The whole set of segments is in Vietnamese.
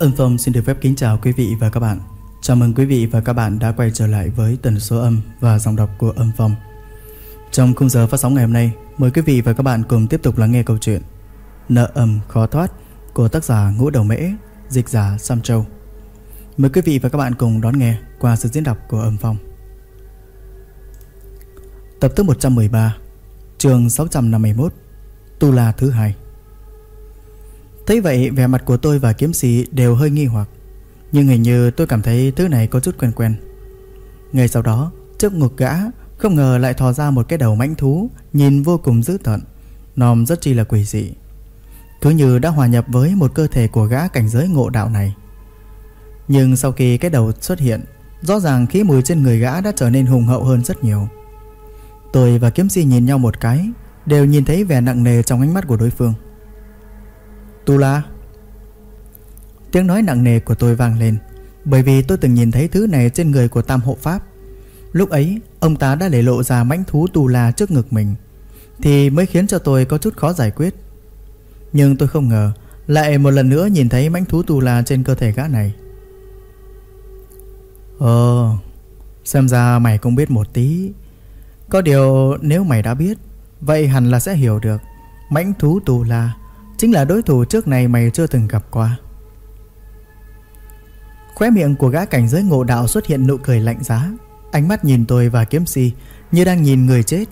Âm Phong xin được phép kính chào quý vị và các bạn. Chào mừng quý vị và các bạn đã quay trở lại với tần số âm và dòng đọc của Âm Phong. Trong khung giờ phát sóng ngày hôm nay, mời quý vị và các bạn cùng tiếp tục lắng nghe câu chuyện Nợ âm khó thoát của tác giả Ngũ Đầu Mễ, dịch giả Sam Châu. Mời quý vị và các bạn cùng đón nghe qua sự diễn đọc của Âm Phong. Tập thứ 113, chương 651, Tu La thứ hai. Thấy vậy, vẻ mặt của tôi và kiếm sĩ đều hơi nghi hoặc. Nhưng hình như tôi cảm thấy thứ này có chút quen quen. Ngay sau đó, Trước ngực gã, Không ngờ lại thò ra một cái đầu mãnh thú, Nhìn vô cùng dữ tợn, Nòm rất chi là quỷ dị. Cứ như đã hòa nhập với một cơ thể của gã cảnh giới ngộ đạo này. Nhưng sau khi cái đầu xuất hiện, Rõ ràng khí mùi trên người gã đã trở nên hùng hậu hơn rất nhiều. Tôi và kiếm sĩ nhìn nhau một cái, Đều nhìn thấy vẻ nặng nề trong ánh mắt của đối phương. Tu La Tiếng nói nặng nề của tôi vang lên, Bởi vì tôi từng nhìn thấy thứ này trên người của Tam Hộ Pháp. Lúc ấy, Ông ta đã để lộ ra mãnh thú Tu La trước ngực mình, Thì mới khiến cho tôi có chút khó giải quyết. Nhưng tôi không ngờ, Lại một lần nữa nhìn thấy mãnh thú Tu La trên cơ thể gã này. Ờ Xem ra mày cũng biết một tí. Có điều nếu mày đã biết, Vậy hẳn là sẽ hiểu được Mãnh thú Tu La Chính là đối thủ trước này mày chưa từng gặp qua. Khóe miệng của gã cảnh giới ngộ đạo xuất hiện nụ cười lạnh giá. Ánh mắt nhìn tôi và kiếm si Như đang nhìn người chết.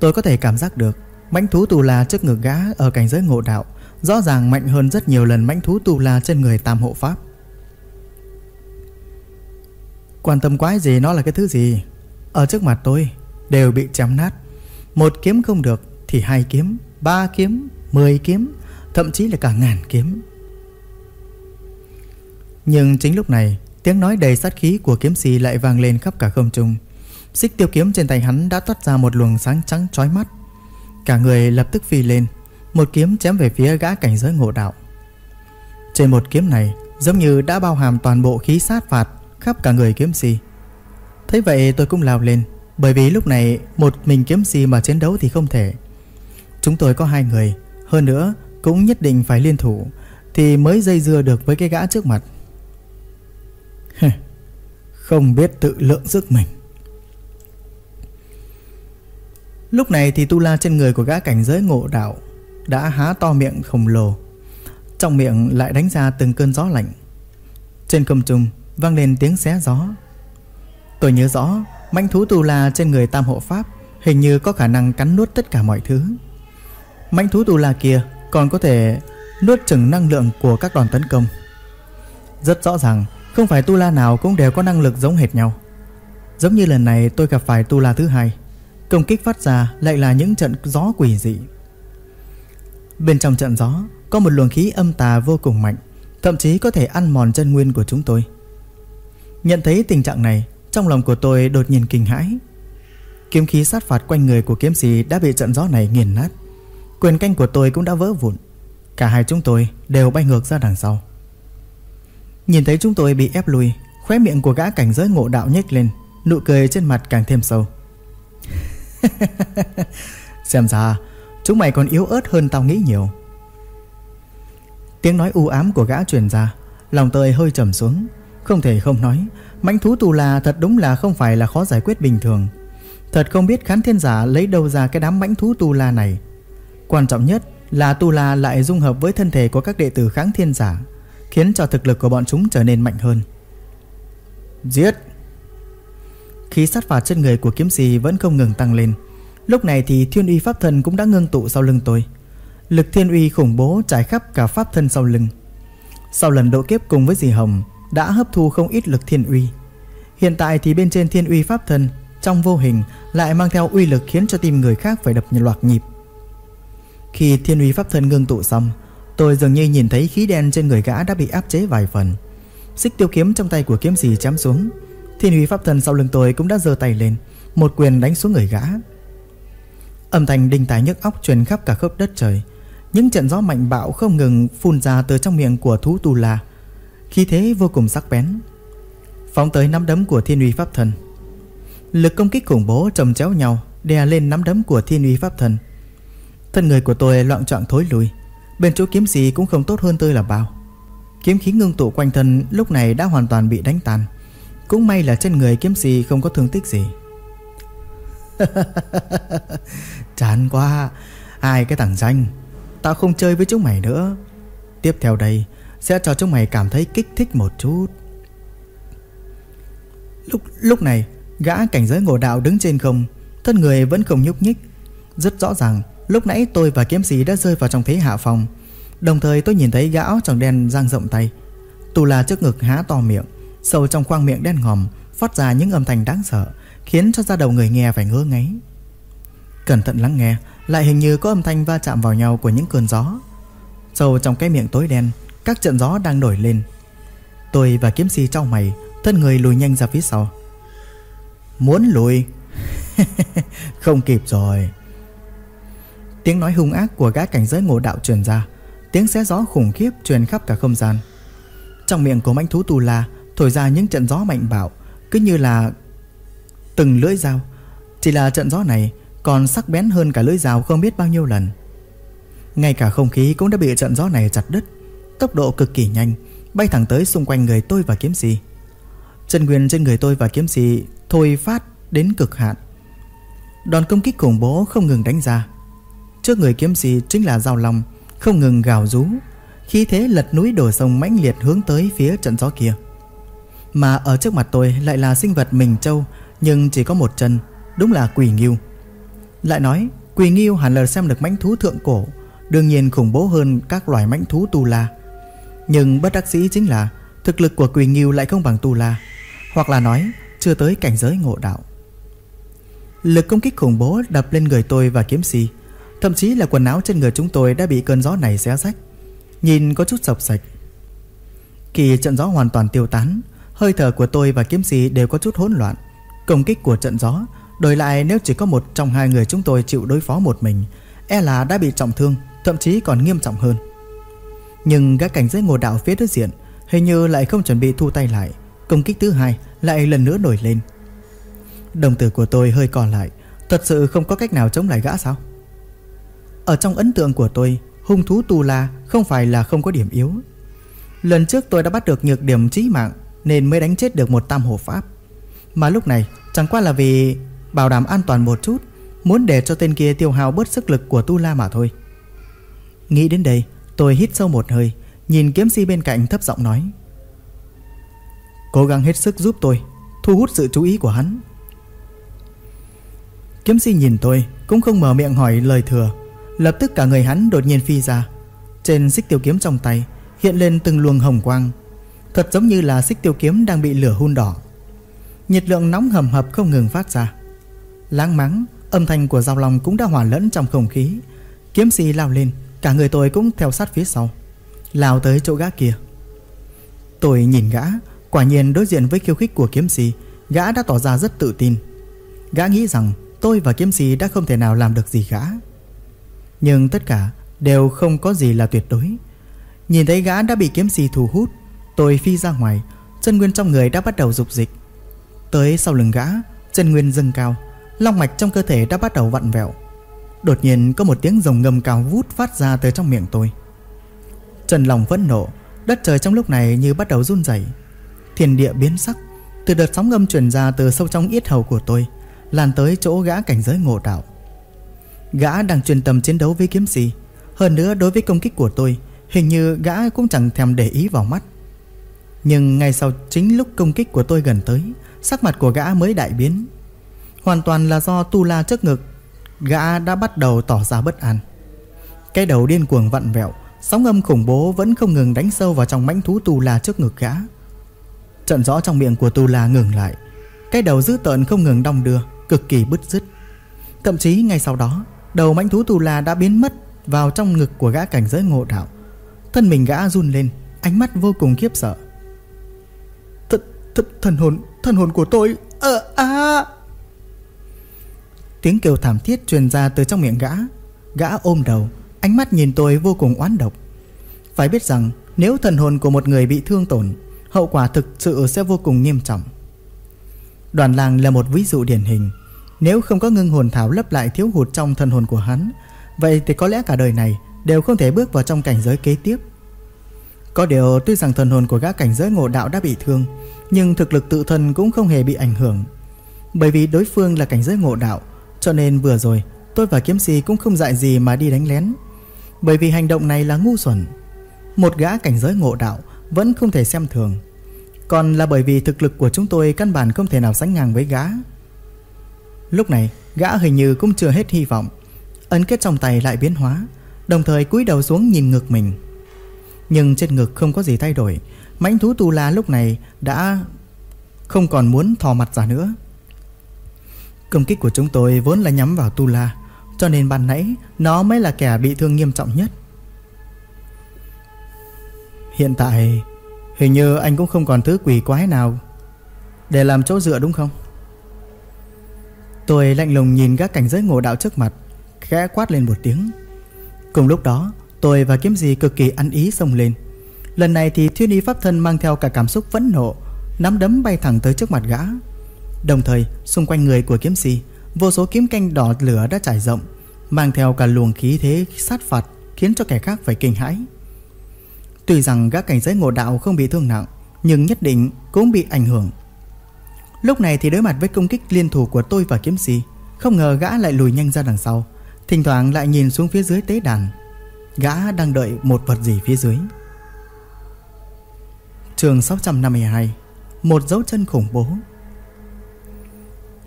Tôi có thể cảm giác được, Mãnh thú tù la trước ngực gã ở cảnh giới ngộ đạo Rõ ràng mạnh hơn rất nhiều lần mãnh thú tù la trên người tam hộ pháp. Quan tâm quái gì, nó là cái thứ gì? Ở trước mặt tôi Đều bị chém nát. Một kiếm không được Thì hai kiếm, Ba kiếm, Mười kiếm thậm chí là cả ngàn kiếm. Nhưng chính lúc này, tiếng nói đầy sát khí của kiếm sĩ lại vang lên khắp cả không trung. Xích tiêu kiếm trên tay hắn đã toát ra một luồng sáng trắng chói mắt. Cả người lập tức phi lên, một kiếm chém về phía gã cảnh giới ngộ đạo. Trên một kiếm này, giống như đã bao hàm toàn bộ khí sát phạt khắp cả người kiếm sĩ. Thấy vậy tôi cũng lao lên, bởi vì lúc này một mình kiếm sĩ mà chiến đấu thì không thể. Chúng tôi có hai người, hơn nữa cũng nhất định phải liên thủ, Thì mới dây dưa được với cái gã trước mặt. Không biết tự lượng sức mình. Lúc này thì tu la trên người của gã cảnh giới ngộ đạo Đã há to miệng khổng lồ, Trong miệng lại đánh ra từng cơn gió lạnh. Trên không trung vang lên tiếng xé gió. Tôi nhớ rõ, mãnh thú tu la trên người tam hộ pháp Hình như có khả năng cắn nuốt tất cả mọi thứ. Mãnh thú tu la kia còn có thể nuốt chừng năng lượng của các đòn tấn công. Rất rõ ràng, không phải tu la nào cũng đều có năng lực giống hệt nhau. Giống như lần này tôi gặp phải tu la thứ hai, công kích phát ra lại là những trận gió quỷ dị. Bên trong trận gió có một luồng khí âm tà vô cùng mạnh, thậm chí có thể ăn mòn chân nguyên của chúng tôi. Nhận thấy tình trạng này, trong lòng của tôi đột nhiên kinh hãi. Kiếm khí sát phạt quanh người của kiếm sĩ đã bị trận gió này nghiền nát. Quyền canh của tôi cũng đã vỡ vụn. Cả hai chúng tôi đều bay ngược ra đằng sau. Nhìn thấy chúng tôi bị ép lui Khóe miệng của gã cảnh giới ngộ đạo nhếch lên, Nụ cười trên mặt càng thêm sâu. Xem ra, Chúng mày còn yếu ớt hơn tao nghĩ nhiều. Tiếng nói u ám của gã truyền ra, Lòng tôi hơi trầm xuống. Không thể không nói, mãnh thú tù là thật đúng là không phải là khó giải quyết bình thường. Thật không biết khán thiên giả lấy đâu ra cái đám mãnh thú tu la này. Quan trọng nhất là Tu La lại dung hợp với thân thể của các đệ tử kháng thiên giả, khiến cho thực lực của bọn chúng trở nên mạnh hơn. Giết! Khí sát phạt trên người của kiếm sĩ vẫn không ngừng tăng lên. Lúc này thì thiên uy pháp thân cũng đã ngưng tụ sau lưng tôi. Lực thiên uy khủng bố trải khắp cả pháp thân sau lưng. Sau lần độ kiếp cùng với dì Hồng đã hấp thu không ít lực thiên uy. Hiện tại thì bên trên thiên uy pháp thân trong vô hình lại mang theo uy lực khiến cho tim người khác phải đập loạt nhịp. Khi thiên uy pháp thân ngưng tụ xong, Tôi dường như nhìn thấy khí đen trên người gã đã bị áp chế vài phần. Xích tiêu kiếm trong tay của kiếm sĩ chém xuống. Thiên uy pháp thân sau lưng tôi cũng đã giơ tay lên, Một quyền đánh xuống người gã. Âm thanh đinh tài nhức óc truyền khắp cả khớp đất trời. Những trận gió mạnh bạo không ngừng phun ra từ trong miệng của thú tu la. Khí thế vô cùng sắc bén. Phóng tới nắm đấm của thiên uy pháp thân. Lực công kích khủng bố chồng chéo nhau, Đè lên nắm đấm của thiên uy pháp thân. Thân người của tôi loạn trọng thối lùi Bên chỗ kiếm gì cũng không tốt hơn tôi là bao. Kiếm khí ngưng tụ quanh thân lúc này đã hoàn toàn bị đánh tan. Cũng may là trên người kiếm gì không có thương tích gì. Chán quá, Hai cái thằng danh. Tao không chơi với chúng mày nữa. Tiếp theo đây, Sẽ cho chúng mày cảm thấy kích thích một chút. Lúc lúc này, Gã cảnh giới ngộ đạo đứng trên không, Thân người vẫn không nhúc nhích. Rất rõ ràng Lúc nãy tôi và kiếm sĩ đã rơi vào trong thế hạ phòng. Đồng thời tôi nhìn thấy gã áo tròn đen giang rộng tay. Tù là trước ngực há to miệng, Sâu trong khoang miệng đen ngòm, Phát ra những âm thanh đáng sợ, Khiến cho da đầu người nghe phải ngơ ngáy. Cẩn thận lắng nghe, Lại hình như có âm thanh va chạm vào nhau của những cơn gió. Sâu trong cái miệng tối đen, Các trận gió đang nổi lên. Tôi và kiếm sĩ trong mày, Thân người lùi nhanh ra phía sau. Muốn lùi? Không kịp rồi. Tiếng nói hung ác của gã cảnh giới ngộ đạo truyền ra. Tiếng xé gió khủng khiếp truyền khắp cả không gian. Trong miệng của mãnh thú tu la, Thổi ra những trận gió mạnh bạo, Cứ như là từng lưỡi dao. Chỉ là trận gió này Còn sắc bén hơn cả lưỡi dao không biết bao nhiêu lần. Ngay cả không khí cũng đã bị trận gió này chặt đứt. Tốc độ cực kỳ nhanh, Bay thẳng tới xung quanh người tôi và kiếm sĩ. Chân quyền trên người tôi và kiếm sĩ Thôi phát đến cực hạn. Đòn công kích khủng bố không ngừng đánh ra. Trước người kiếm sĩ chính là Giao Long, Không ngừng gào rú. Khi thế lật núi đổ sông mãnh liệt hướng tới phía trận gió kia. Mà ở trước mặt tôi lại là sinh vật mình châu Nhưng chỉ có một chân, Đúng là quỷ nghiêu. Lại nói quỷ nghiêu hẳn là xem được mãnh thú thượng cổ, Đương nhiên khủng bố hơn các loài mãnh thú tu la. Nhưng bất đắc dĩ chính là, Thực lực của quỷ nghiêu lại không bằng tu la, Hoặc là nói, chưa tới cảnh giới ngộ đạo. Lực công kích khủng bố đập lên người tôi và kiếm si Thậm chí là quần áo trên người chúng tôi đã bị cơn gió này xé rách. Nhìn có chút sọc sạch. Khi trận gió hoàn toàn tiêu tán, Hơi thở của tôi và kiếm sĩ đều có chút hỗn loạn. Công kích của trận gió, Đổi lại nếu chỉ có một trong hai người chúng tôi chịu đối phó một mình E là đã bị trọng thương, Thậm chí còn nghiêm trọng hơn. Nhưng các cảnh giới ngộ đạo phía đối diện Hình như lại không chuẩn bị thu tay lại. Công kích thứ hai lại lần nữa nổi lên. Đồng tử của tôi hơi còn lại. Thật sự không có cách nào chống lại gã sao? Ở trong ấn tượng của tôi, Hung thú Tu La không phải là không có điểm yếu. Lần trước tôi đã bắt được nhược điểm chí mạng, Nên mới đánh chết được một tam hộ pháp. Mà lúc này, chẳng qua là vì Bảo đảm an toàn một chút, Muốn để cho tên kia tiêu hao bớt sức lực của Tu La mà thôi. Nghĩ đến đây, Tôi hít sâu một hơi, Nhìn kiếm si bên cạnh thấp giọng nói. Cố gắng hết sức giúp tôi, Thu hút sự chú ý của hắn. Kiếm si nhìn tôi, Cũng không mở miệng hỏi lời thừa. Lập tức cả người hắn đột nhiên phi ra. Trên xích tiêu kiếm trong tay, Hiện lên từng luồng hồng quang. Thật giống như là xích tiêu kiếm đang bị lửa hun đỏ. Nhiệt lượng nóng hầm hập không ngừng phát ra. Láng mắng, Âm thanh của dao lòng cũng đã hòa lẫn trong không khí. Kiếm xì lao lên, Cả người tôi cũng theo sát phía sau, Lao tới chỗ gã kia. Tôi nhìn gã, Quả nhiên đối diện với khiêu khích của kiếm xì, Gã đã tỏ ra rất tự tin. Gã nghĩ rằng tôi và kiếm xì đã không thể nào làm được gì gã nhưng tất cả đều không có gì là tuyệt đối. Nhìn thấy gã đã bị kiếm xì thu hút, Tôi phi ra ngoài, Chân nguyên trong người đã bắt đầu dục dịch. Tới sau lưng gã, Chân nguyên dâng cao, Long mạch trong cơ thể đã bắt đầu vặn vẹo. Đột nhiên có một tiếng rồng ngầm cao vút phát ra từ trong miệng tôi. Trần lòng vẫn nộ, Đất trời trong lúc này như bắt đầu run rẩy. Thiên địa biến sắc, Từ đợt sóng ngâm truyền ra từ sâu trong yết hầu của tôi, Lan tới chỗ gã cảnh giới ngộ đạo. Gã đang chuyên tâm chiến đấu với kiếm sĩ Hơn nữa, đối với công kích của tôi, Hình như gã cũng chẳng thèm để ý vào mắt. Nhưng ngay sau chính lúc công kích của tôi gần tới, Sắc mặt của gã mới đại biến. Hoàn toàn là do tu la trước ngực, Gã đã bắt đầu tỏ ra bất an. Cái đầu điên cuồng vặn vẹo, Sóng âm khủng bố vẫn không ngừng đánh sâu vào trong mãnh thú tu la trước ngực gã. Trận rõ trong miệng của tu la ngừng lại. Cái đầu dữ tợn không ngừng đong đưa, Cực kỳ bứt rứt. Thậm chí ngay sau đó Đầu mãnh thú tù là đã biến mất Vào trong ngực của gã cảnh giới ngộ đạo. Thân mình gã run lên, Ánh mắt vô cùng khiếp sợ. Th th, Thần hồn Thần hồn của tôi Ờ à Tiếng kêu thảm thiết truyền ra từ trong miệng gã. Gã ôm đầu, Ánh mắt nhìn tôi vô cùng oán độc. Phải biết rằng, Nếu thần hồn của một người bị thương tổn, Hậu quả thực sự sẽ vô cùng nghiêm trọng. Đoàn làng là một ví dụ điển hình nếu không có ngưng hồn thảo lấp lại thiếu hụt trong thân hồn của hắn, Vậy thì có lẽ cả đời này Đều không thể bước vào trong cảnh giới kế tiếp. Có điều tuy rằng thần hồn của gã cảnh giới ngộ đạo đã bị thương, Nhưng thực lực tự thân cũng không hề bị ảnh hưởng. Bởi vì đối phương là cảnh giới ngộ đạo, Cho nên vừa rồi, tôi và kiếm si cũng không dại gì mà đi đánh lén. Bởi vì hành động này là ngu xuẩn. Một gã cảnh giới ngộ đạo vẫn không thể xem thường. Còn là bởi vì thực lực của chúng tôi căn bản không thể nào sánh ngang với gã. Lúc này, gã hình như cũng chưa hết hy vọng. Ấn kết trong tay lại biến hóa, Đồng thời cúi đầu xuống nhìn ngực mình. Nhưng trên ngực không có gì thay đổi. Mãnh thú tu la lúc này đã không còn muốn thò mặt ra nữa. Công kích của chúng tôi vốn là nhắm vào tu la, Cho nên ban nãy nó mới là kẻ bị thương nghiêm trọng nhất. Hiện tại, Hình như anh cũng không còn thứ quỷ quái nào Để làm chỗ dựa đúng không? Tôi lạnh lùng nhìn các cảnh giới ngộ đạo trước mặt, Khẽ quát lên một tiếng. Cùng lúc đó, Tôi và kiếm gì cực kỳ ăn ý xông lên. Lần này thì thiên y pháp thân mang theo cả cảm xúc phẫn nộ, Nắm đấm bay thẳng tới trước mặt gã. Đồng thời, xung quanh người của kiếm sĩ Vô số kiếm canh đỏ lửa đã trải rộng, Mang theo cả luồng khí thế sát phạt Khiến cho kẻ khác phải kinh hãi. Tuy rằng gã cảnh giới ngộ đạo không bị thương nặng, Nhưng nhất định cũng bị ảnh hưởng. Lúc này thì đối mặt với công kích liên thủ của tôi và kiếm si Không ngờ gã lại lùi nhanh ra đằng sau. Thỉnh thoảng lại nhìn xuống phía dưới tế đàn. Gã đang đợi một vật gì phía dưới? Trường 652 Một dấu chân khủng bố.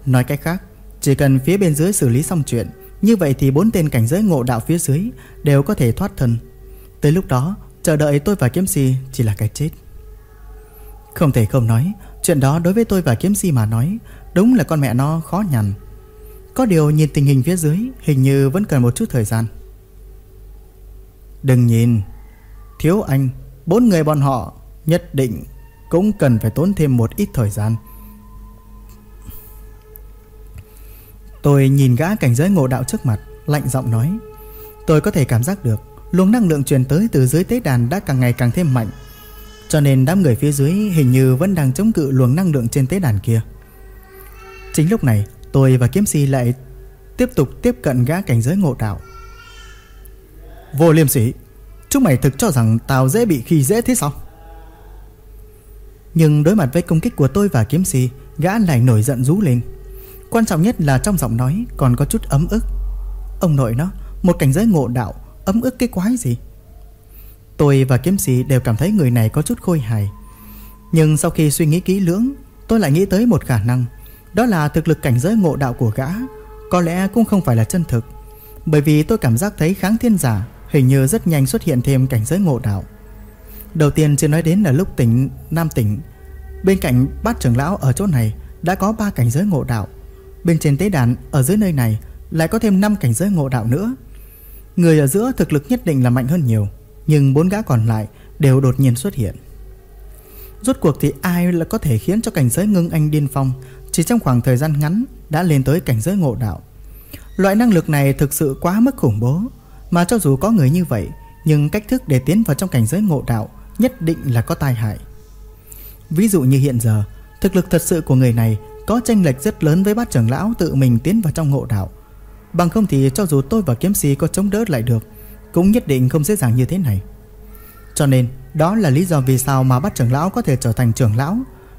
Nói cách khác, Chỉ cần phía bên dưới xử lý xong chuyện, Như vậy thì bốn tên cảnh giới ngộ đạo phía dưới Đều có thể thoát thân. Tới lúc đó, Chờ đợi tôi và kiếm si chỉ là cái chết. Không thể không nói Chuyện đó đối với tôi và kiếm si mà nói, Đúng là con mẹ nó khó nhằn. Có điều nhìn tình hình phía dưới, Hình như vẫn cần một chút thời gian. Đừng nhìn, Thiếu anh, Bốn người bọn họ Nhất định Cũng cần phải tốn thêm một ít thời gian. Tôi nhìn gã cảnh giới ngộ đạo trước mặt, Lạnh giọng nói, Tôi có thể cảm giác được, Luồng năng lượng truyền tới từ dưới tế đàn đã càng ngày càng thêm mạnh cho nên đám người phía dưới hình như vẫn đang chống cự luồng năng lượng trên tế đàn kia. Chính lúc này, tôi và kiếm si lại tiếp tục tiếp cận gã cảnh giới ngộ đạo. Vô liêm sỉ, Chúng mày thực cho rằng tao dễ bị khi dễ thế sao? Nhưng đối mặt với công kích của tôi và kiếm si, Gã lại nổi giận rú lên. Quan trọng nhất là trong giọng nói còn có chút ấm ức. Ông nội nó, Một cảnh giới ngộ đạo, Ấm ức cái quái gì? Tôi và kiếm sĩ đều cảm thấy người này có chút khôi hài. Nhưng sau khi suy nghĩ kỹ lưỡng, Tôi lại nghĩ tới một khả năng. Đó là thực lực cảnh giới ngộ đạo của gã. Có lẽ cũng không phải là chân thực. Bởi vì tôi cảm giác thấy kháng thiên giả Hình như rất nhanh xuất hiện thêm cảnh giới ngộ đạo. Đầu tiên chưa nói đến là lúc tỉnh Nam tỉnh. Bên cạnh bát trưởng lão ở chỗ này Đã có ba cảnh giới ngộ đạo. Bên trên tế đàn ở dưới nơi này Lại có thêm 5 cảnh giới ngộ đạo nữa. Người ở giữa thực lực nhất định là mạnh hơn nhiều. Nhưng bốn gã còn lại đều đột nhiên xuất hiện. Rốt cuộc thì ai là có thể khiến cho cảnh giới ngưng anh điên phong? Chỉ trong khoảng thời gian ngắn đã lên tới cảnh giới ngộ đạo. Loại năng lực này thực sự quá mức khủng bố. Mà cho dù có người như vậy, Nhưng cách thức để tiến vào trong cảnh giới ngộ đạo Nhất định là có tai hại. Ví dụ như hiện giờ, Thực lực thật sự của người này Có tranh lệch rất lớn với bát trưởng lão tự mình tiến vào trong ngộ đạo. Bằng không thì cho dù tôi và kiếm sĩ có chống đỡ lại được cũng nhất định không dễ dàng như thế này. Cho nên, đó là lý do vì sao mà bắt trưởng lão có thể trở thành trưởng lão.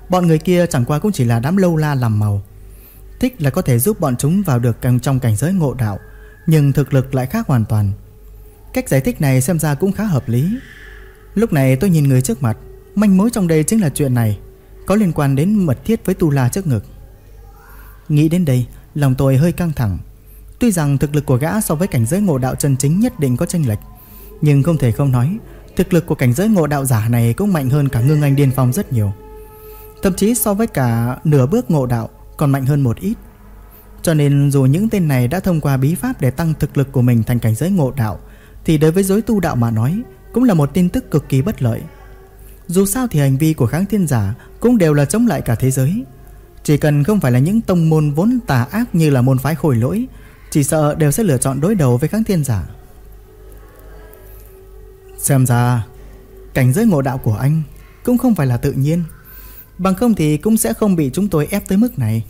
Bọn người kia chẳng qua cũng chỉ là đám lâu la làm màu. Thích là có thể giúp bọn chúng vào được trong cảnh giới ngộ đạo, Nhưng thực lực lại khác hoàn toàn. Cách giải thích này xem ra cũng khá hợp lý. Lúc này tôi nhìn người trước mặt, Manh mối trong đây chính là chuyện này, Có liên quan đến mật thiết với tu la trước ngực. Nghĩ đến đây, Lòng tôi hơi căng thẳng. Tuy rằng thực lực của gã so với cảnh giới ngộ đạo chân chính nhất định có chênh lệch, Nhưng không thể không nói, Thực lực của cảnh giới ngộ đạo giả này cũng mạnh hơn cả ngưng anh điên phong rất nhiều. Thậm chí so với cả nửa bước ngộ đạo còn mạnh hơn một ít. Cho nên dù những tên này đã thông qua bí pháp để tăng thực lực của mình thành cảnh giới ngộ đạo, Thì đối với giới tu đạo mà nói, Cũng là một tin tức cực kỳ bất lợi. Dù sao thì hành vi của kháng thiên giả Cũng đều là chống lại cả thế giới. Chỉ cần không phải là những tông môn vốn tà ác như là môn phái khôi lỗi chỉ sợ đều sẽ lựa chọn đối đầu với kháng thiên giả. Xem ra, Cảnh giới ngộ đạo của anh Cũng không phải là tự nhiên. Bằng không thì cũng sẽ không bị chúng tôi ép tới mức này.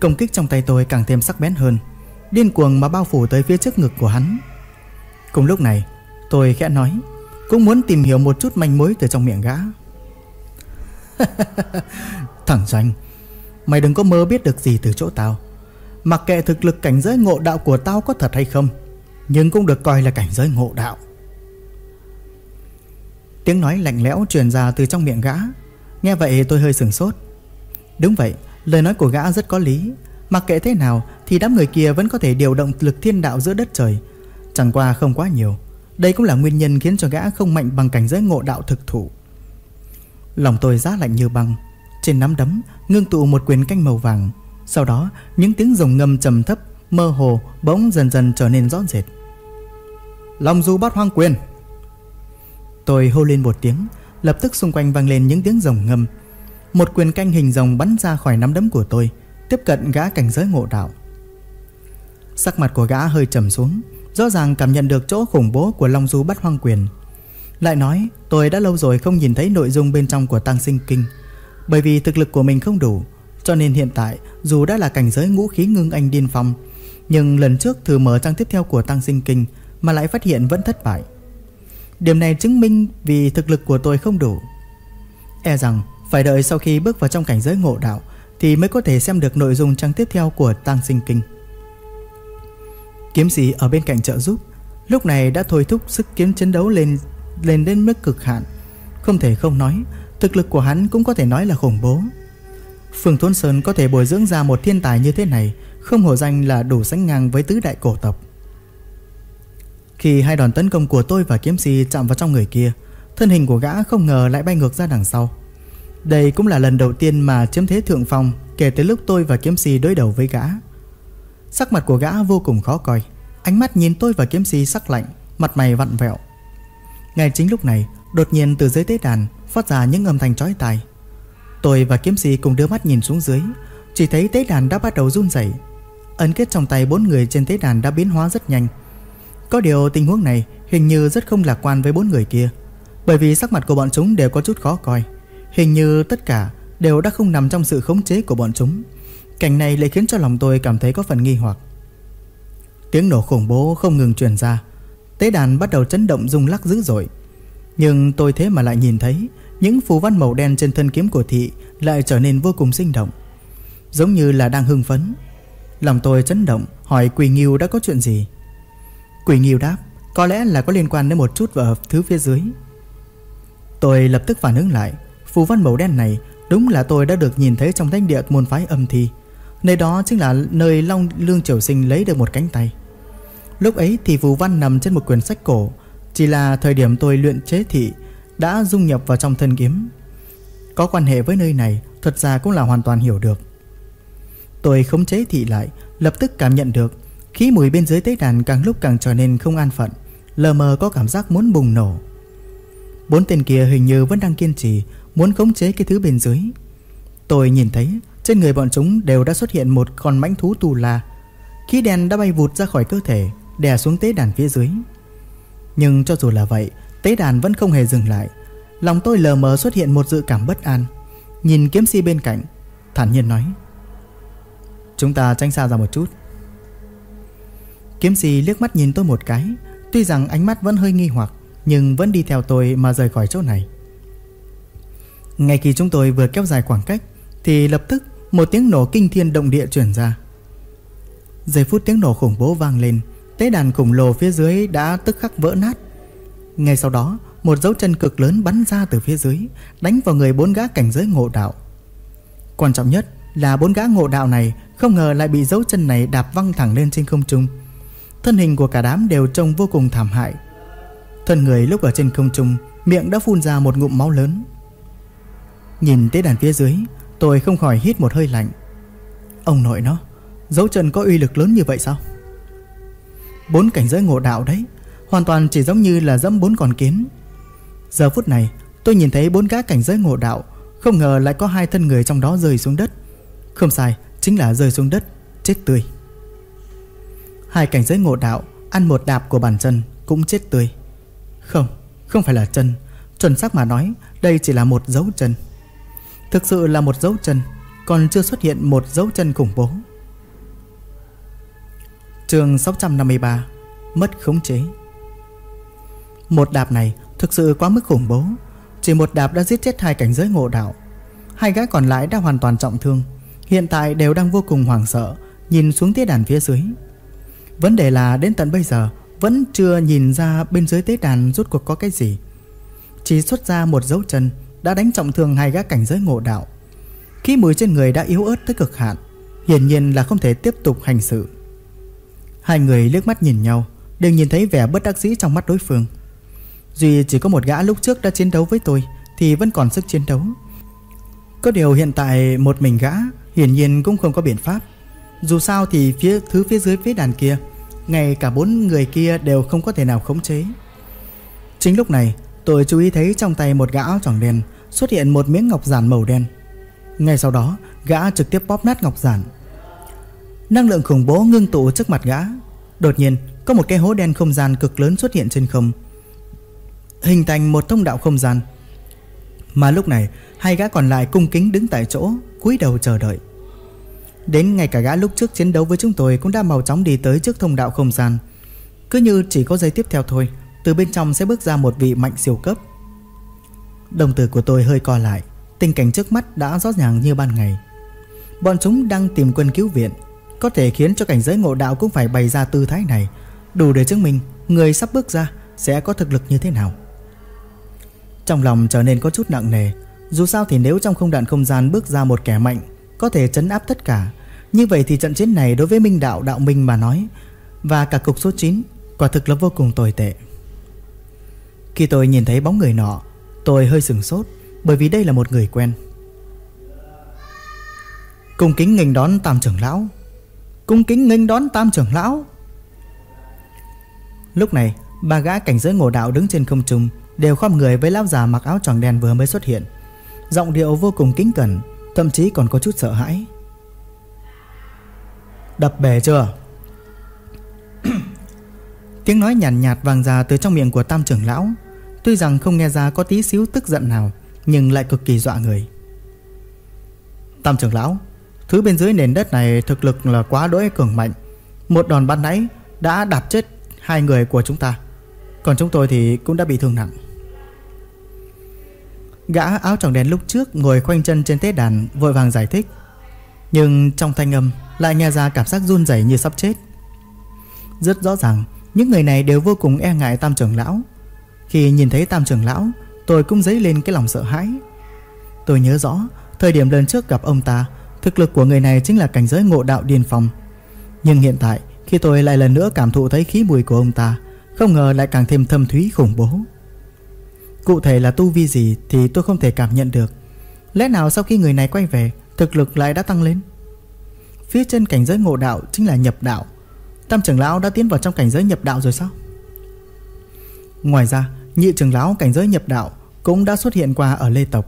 Công kích trong tay tôi càng thêm sắc bén hơn. Điên cuồng mà bao phủ tới phía trước ngực của hắn. Cùng lúc này, Tôi khẽ nói, Cũng muốn tìm hiểu một chút manh mối từ trong miệng gã. Thẳng danh Mày đừng có mơ biết được gì từ chỗ tao. Mặc kệ thực lực cảnh giới ngộ đạo của tao có thật hay không, Nhưng cũng được coi là cảnh giới ngộ đạo. Tiếng nói lạnh lẽo truyền ra từ trong miệng gã. Nghe vậy tôi hơi sửng sốt. Đúng vậy, Lời nói của gã rất có lý. Mặc kệ thế nào Thì đám người kia vẫn có thể điều động lực thiên đạo giữa đất trời. Chẳng qua không quá nhiều. Đây cũng là nguyên nhân khiến cho gã không mạnh bằng cảnh giới ngộ đạo thực thụ. Lòng tôi giá lạnh như băng. Trên nắm đấm, ngưng tụ một quyền canh màu vàng. Sau đó, những tiếng rồng ngâm trầm thấp, Mơ hồ bỗng dần dần trở nên rõ rệt. Long du bát hoang quyền. Tôi hô lên một tiếng, Lập tức xung quanh vang lên những tiếng rồng ngâm. Một quyền canh hình rồng bắn ra khỏi nắm đấm của tôi, Tiếp cận gã cảnh giới ngộ đạo. Sắc mặt của gã hơi trầm xuống, Rõ ràng cảm nhận được chỗ khủng bố của Long Du bắt hoang quyền. Lại nói, tôi đã lâu rồi không nhìn thấy nội dung bên trong của Tăng Sinh Kinh, Bởi vì thực lực của mình không đủ cho nên hiện tại, dù đã là cảnh giới ngũ khí ngưng anh điên phong, Nhưng lần trước thử mở trang tiếp theo của Tăng Sinh Kinh Mà lại phát hiện vẫn thất bại. Điểm này chứng minh vì thực lực của tôi không đủ. E rằng, phải đợi sau khi bước vào trong cảnh giới ngộ đạo Thì mới có thể xem được nội dung trang tiếp theo của Tăng Sinh Kinh. Kiếm sĩ ở bên cạnh trợ giúp, Lúc này đã thôi thúc sức kiếm chiến đấu lên lên đến mức cực hạn. Không thể không nói, Thực lực của hắn cũng có thể nói là khủng bố. Phương Thôn Sơn có thể bồi dưỡng ra một thiên tài như thế này, Không hổ danh là đủ sánh ngang với tứ đại cổ tộc. Khi hai đòn tấn công của tôi và kiếm si chạm vào trong người kia, Thân hình của gã không ngờ lại bay ngược ra đằng sau. Đây cũng là lần đầu tiên mà chiếm thế thượng phong Kể từ lúc tôi và kiếm si đối đầu với gã. Sắc mặt của gã vô cùng khó coi, Ánh mắt nhìn tôi và kiếm si sắc lạnh, Mặt mày vặn vẹo. Ngay chính lúc này, Đột nhiên từ dưới tế đàn Phát ra những âm thanh chói tai. Tôi và kiếm sĩ cùng đưa mắt nhìn xuống dưới. Chỉ thấy tế đàn đã bắt đầu run rẩy. Ấn kết trong tay bốn người trên tế đàn đã biến hóa rất nhanh. Có điều tình huống này Hình như rất không lạc quan với bốn người kia. Bởi vì sắc mặt của bọn chúng đều có chút khó coi. Hình như tất cả đều đã không nằm trong sự khống chế của bọn chúng. Cảnh này lại khiến cho lòng tôi cảm thấy có phần nghi hoặc. Tiếng nổ khủng bố không ngừng truyền ra. Tế đàn bắt đầu chấn động rung lắc dữ dội. Nhưng tôi thế mà lại nhìn thấy những phù văn màu đen trên thân kiếm của thị Lại trở nên vô cùng sinh động, Giống như là đang hưng phấn. Lòng tôi chấn động, Hỏi Quỳ Nghiêu đã có chuyện gì? Quỳ Nghiêu đáp, Có lẽ là có liên quan đến một chút vào thứ phía dưới. Tôi lập tức phản ứng lại, Phù văn màu đen này Đúng là tôi đã được nhìn thấy trong thánh địa môn phái âm thi. Nơi đó chính là nơi Long Lương Triều Sinh lấy được một cánh tay. Lúc ấy thì phù văn nằm trên một quyển sách cổ, Chỉ là thời điểm tôi luyện chế thị đã dung nhập vào trong thân kiếm. Có quan hệ với nơi này, Thật ra cũng là hoàn toàn hiểu được. Tôi khống chế thị lại, Lập tức cảm nhận được, Khí mùi bên dưới tế đàn càng lúc càng trở nên không an phận, Lờ mờ có cảm giác muốn bùng nổ. Bốn tên kia hình như vẫn đang kiên trì, Muốn khống chế cái thứ bên dưới. Tôi nhìn thấy, trên người bọn chúng đều đã xuất hiện một con mãnh thú tù la. Khí đèn đã bay vụt ra khỏi cơ thể, Đè xuống tế đàn phía dưới. Nhưng cho dù là vậy Tế đàn vẫn không hề dừng lại. Lòng tôi lờ mờ xuất hiện một dự cảm bất an. Nhìn kiếm si bên cạnh, Thản nhiên nói, Chúng ta tránh xa ra một chút. Kiếm si liếc mắt nhìn tôi một cái, Tuy rằng ánh mắt vẫn hơi nghi hoặc, Nhưng vẫn đi theo tôi mà rời khỏi chỗ này. Ngay khi chúng tôi vừa kéo dài khoảng cách, Thì lập tức một tiếng nổ kinh thiên động địa chuyển ra. Giây phút tiếng nổ khủng bố vang lên, Tế đàn khổng lồ phía dưới đã tức khắc vỡ nát ngay sau đó, Một dấu chân cực lớn bắn ra từ phía dưới, Đánh vào người bốn gã cảnh giới ngộ đạo. Quan trọng nhất là bốn gã ngộ đạo này Không ngờ lại bị dấu chân này đạp văng thẳng lên trên không trung. Thân hình của cả đám đều trông vô cùng thảm hại. Thân người lúc ở trên không trung, Miệng đã phun ra một ngụm máu lớn. Nhìn tế đàn phía dưới, Tôi không khỏi hít một hơi lạnh. Ông nội nó, Dấu chân có uy lực lớn như vậy sao? Bốn cảnh giới ngộ đạo đấy Hoàn toàn chỉ giống như là dẫm bốn con kiến. Giờ phút này, Tôi nhìn thấy bốn gã cảnh giới ngộ đạo, Không ngờ lại có hai thân người trong đó rơi xuống đất. Không sai, Chính là rơi xuống đất, Chết tươi. Hai cảnh giới ngộ đạo, Ăn một đạp của bàn chân Cũng chết tươi. Không Không phải là chân. Chuẩn xác mà nói, Đây chỉ là một dấu chân. Thực sự là một dấu chân, Còn chưa xuất hiện một dấu chân khủng bố. Trường 653 Mất khống chế. Một đạp này Thực sự quá mức khủng bố. Chỉ một đạp đã giết chết hai cảnh giới ngộ đạo. Hai gã còn lại đã hoàn toàn trọng thương. Hiện tại đều đang vô cùng hoảng sợ, Nhìn xuống tế đàn phía dưới. Vấn đề là đến tận bây giờ Vẫn chưa nhìn ra bên dưới tế đàn rút cuộc có cái gì. Chỉ xuất ra một dấu chân Đã đánh trọng thương hai gã cảnh giới ngộ đạo. Khí mùi trên người đã yếu ớt tới cực hạn, Hiển nhiên là không thể tiếp tục hành sự. Hai người liếc mắt nhìn nhau, Đều nhìn thấy vẻ bất đắc dĩ trong mắt đối phương. Duy chỉ có một gã lúc trước đã chiến đấu với tôi, Thì vẫn còn sức chiến đấu. Có điều hiện tại một mình gã, Hiển nhiên cũng không có biện pháp. Dù sao thì phía, thứ phía dưới phía đàn kia, Ngay cả bốn người kia đều không có thể nào khống chế. Chính lúc này, Tôi chú ý thấy trong tay một gã áo choàng đen Xuất hiện một miếng ngọc giản màu đen. Ngay sau đó, gã trực tiếp bóp nát ngọc giản. Năng lượng khủng bố ngưng tụ trước mặt gã. Đột nhiên, có một cái hố đen không gian cực lớn xuất hiện trên không. Hình thành một thông đạo không gian. Mà lúc này, Hai gã còn lại cung kính đứng tại chỗ, cúi đầu chờ đợi. Đến ngay cả gã lúc trước chiến đấu với chúng tôi Cũng đã mau chóng đi tới trước thông đạo không gian. Cứ như chỉ có giây tiếp theo thôi, Từ bên trong sẽ bước ra một vị mạnh siêu cấp. Đồng tử của tôi hơi co lại, Tình cảnh trước mắt đã rõ ràng như ban ngày. Bọn chúng đang tìm quân cứu viện, Có thể khiến cho cảnh giới ngộ đạo cũng phải bày ra tư thái này, Đủ để chứng minh Người sắp bước ra sẽ có thực lực như thế nào. Trong lòng trở nên có chút nặng nề. Dù sao thì nếu trong không đạn không gian bước ra một kẻ mạnh, Có thể chấn áp tất cả. Như vậy thì trận chiến này đối với Minh Đạo Đạo Minh mà nói, Và cả cục số 9 Quả thực là vô cùng tồi tệ. Khi tôi nhìn thấy bóng người nọ, Tôi hơi sừng sốt, Bởi vì đây là một người quen. Cung kính nghênh đón tam trưởng lão. Cung kính nghênh đón tam trưởng lão. Lúc này, Ba gã cảnh giới ngộ đạo đứng trên không trung Đều khom người với lão già mặc áo choàng đen vừa mới xuất hiện. Giọng điệu vô cùng kính cẩn Thậm chí còn có chút sợ hãi. Đập bể chưa? Tiếng nói nhàn nhạt, nhạt vàng ra từ trong miệng của tam trưởng lão. Tuy rằng không nghe ra có tí xíu tức giận nào Nhưng lại cực kỳ dọa người. Tam trưởng lão Thứ bên dưới nền đất này thực lực là quá đỗi cường mạnh. Một đòn ban nãy đã đạp chết hai người của chúng ta. Còn chúng tôi thì cũng đã bị thương nặng. Gã áo tròng đen lúc trước ngồi khoanh chân trên tế đàn, vội vàng giải thích. Nhưng trong thanh âm lại nghe ra cảm giác run rẩy như sắp chết. Rất rõ ràng, những người này đều vô cùng e ngại tam trưởng lão. Khi nhìn thấy tam trưởng lão, tôi cũng dấy lên cái lòng sợ hãi. Tôi nhớ rõ, thời điểm lần trước gặp ông ta, Thực lực của người này chính là cảnh giới ngộ đạo điên phong. Nhưng hiện tại, khi tôi lại lần nữa cảm thụ thấy khí mùi của ông ta, Không ngờ lại càng thêm thâm thúy khủng bố. Cụ thể là tu vi gì thì tôi không thể cảm nhận được. Lẽ nào sau khi người này quay về, Thực lực lại đã tăng lên? Phía trên cảnh giới ngộ đạo chính là nhập đạo. Tam trưởng lão đã tiến vào trong cảnh giới nhập đạo rồi sao? Ngoài ra, Nhị trưởng lão cảnh giới nhập đạo Cũng đã xuất hiện qua ở Lê Tộc.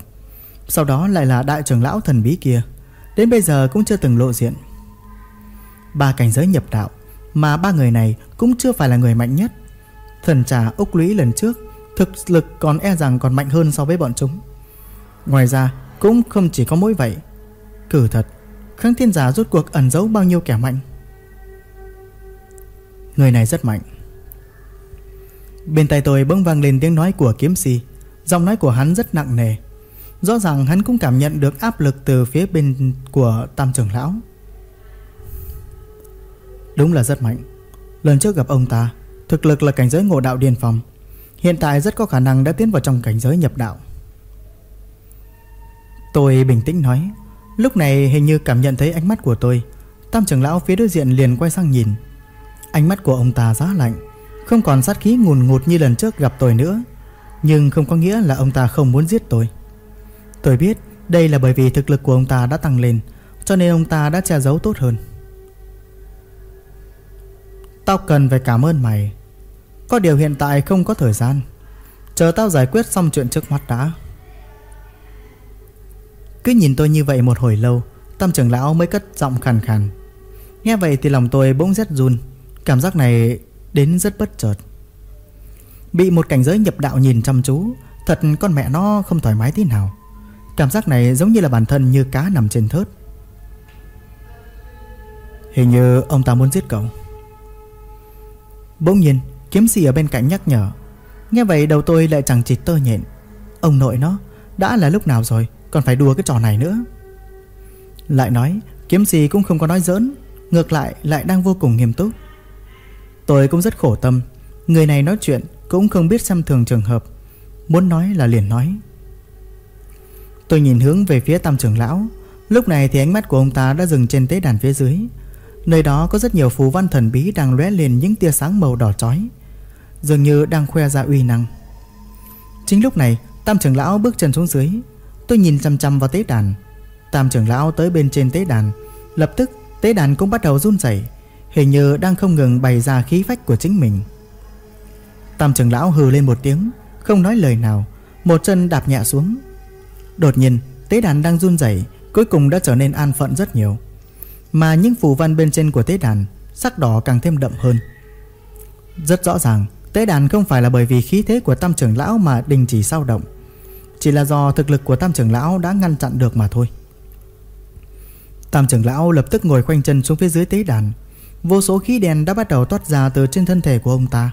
Sau đó lại là đại trưởng lão thần bí kia. Đến bây giờ cũng chưa từng lộ diện. Ba cảnh giới nhập đạo Mà ba người này cũng chưa phải là người mạnh nhất. Thần trà Úc Lũy lần trước Thực lực còn e rằng còn mạnh hơn so với bọn chúng. Ngoài ra, cũng không chỉ có mỗi vậy. Cử thật Kháng thiên giả rốt cuộc ẩn giấu bao nhiêu kẻ mạnh? Người này rất mạnh. Bên tay tôi bỗng vang lên tiếng nói của kiếm si. Giọng nói của hắn rất nặng nề. Rõ ràng hắn cũng cảm nhận được áp lực từ phía bên của tam trưởng lão. Đúng là rất mạnh. Lần trước gặp ông ta, Thực lực là cảnh giới ngộ đạo điền phòng. Hiện tại rất có khả năng đã tiến vào trong cảnh giới nhập đạo. Tôi bình tĩnh nói, Lúc này hình như cảm nhận thấy ánh mắt của tôi. Tam trưởng lão phía đối diện liền quay sang nhìn. Ánh mắt của ông ta giá lạnh, Không còn sát khí ngùn ngụt như lần trước gặp tôi nữa, Nhưng không có nghĩa là ông ta không muốn giết tôi. Tôi biết đây là bởi vì thực lực của ông ta đã tăng lên, Cho nên ông ta đã che giấu tốt hơn. Tao cần phải cảm ơn mày. Có điều hiện tại không có thời gian. Chờ tao giải quyết xong chuyện trước mắt đã. Cứ nhìn tôi như vậy một hồi lâu Tâm trưởng lão mới cất giọng khàn khàn. Nghe vậy thì lòng tôi bỗng rét run, Cảm giác này đến rất bất chợt. Bị một cảnh giới nhập đạo nhìn chăm chú, Thật con mẹ nó không thoải mái tí nào. Cảm giác này giống như là bản thân như cá nằm trên thớt. Hình như ông ta muốn giết cậu. Bỗng nhiên kiếm sĩ ở bên cạnh nhắc nhở? Nghe vậy đầu tôi lại chẳng chịt tơ nhện. Ông nội nó, Đã là lúc nào rồi? Còn phải đùa cái trò này nữa. Lại nói, Kiếm gì cũng không có nói giỡn, Ngược lại lại đang vô cùng nghiêm túc. Tôi cũng rất khổ tâm, Người này nói chuyện cũng không biết xem thường trường hợp, Muốn nói là liền nói. Tôi nhìn hướng về phía tam trưởng lão, Lúc này thì ánh mắt của ông ta đã dừng trên tế đàn phía dưới. Nơi đó có rất nhiều phù văn thần bí đang lóe lên những tia sáng màu đỏ chói. Dường như đang khoe ra uy năng. Chính lúc này, Tam trưởng lão bước chân xuống dưới. Tôi nhìn chăm chăm vào tế đàn. Tam trưởng lão tới bên trên tế đàn. Lập tức, tế đàn cũng bắt đầu run rẩy, Hình như đang không ngừng bày ra khí phách của chính mình. Tam trưởng lão hừ lên một tiếng, Không nói lời nào, Một chân đạp nhẹ xuống. Đột nhiên, tế đàn đang run rẩy, Cuối cùng đã trở nên an phận rất nhiều. Mà những phù văn bên trên của tế đàn, Sắc đỏ càng thêm đậm hơn. Rất rõ ràng Tế đàn không phải là bởi vì khí thế của tam trưởng lão mà đình chỉ sao động. Chỉ là do thực lực của tam trưởng lão đã ngăn chặn được mà thôi. Tam trưởng lão lập tức ngồi khoanh chân xuống phía dưới tế đàn. Vô số khí đèn đã bắt đầu toát ra từ trên thân thể của ông ta.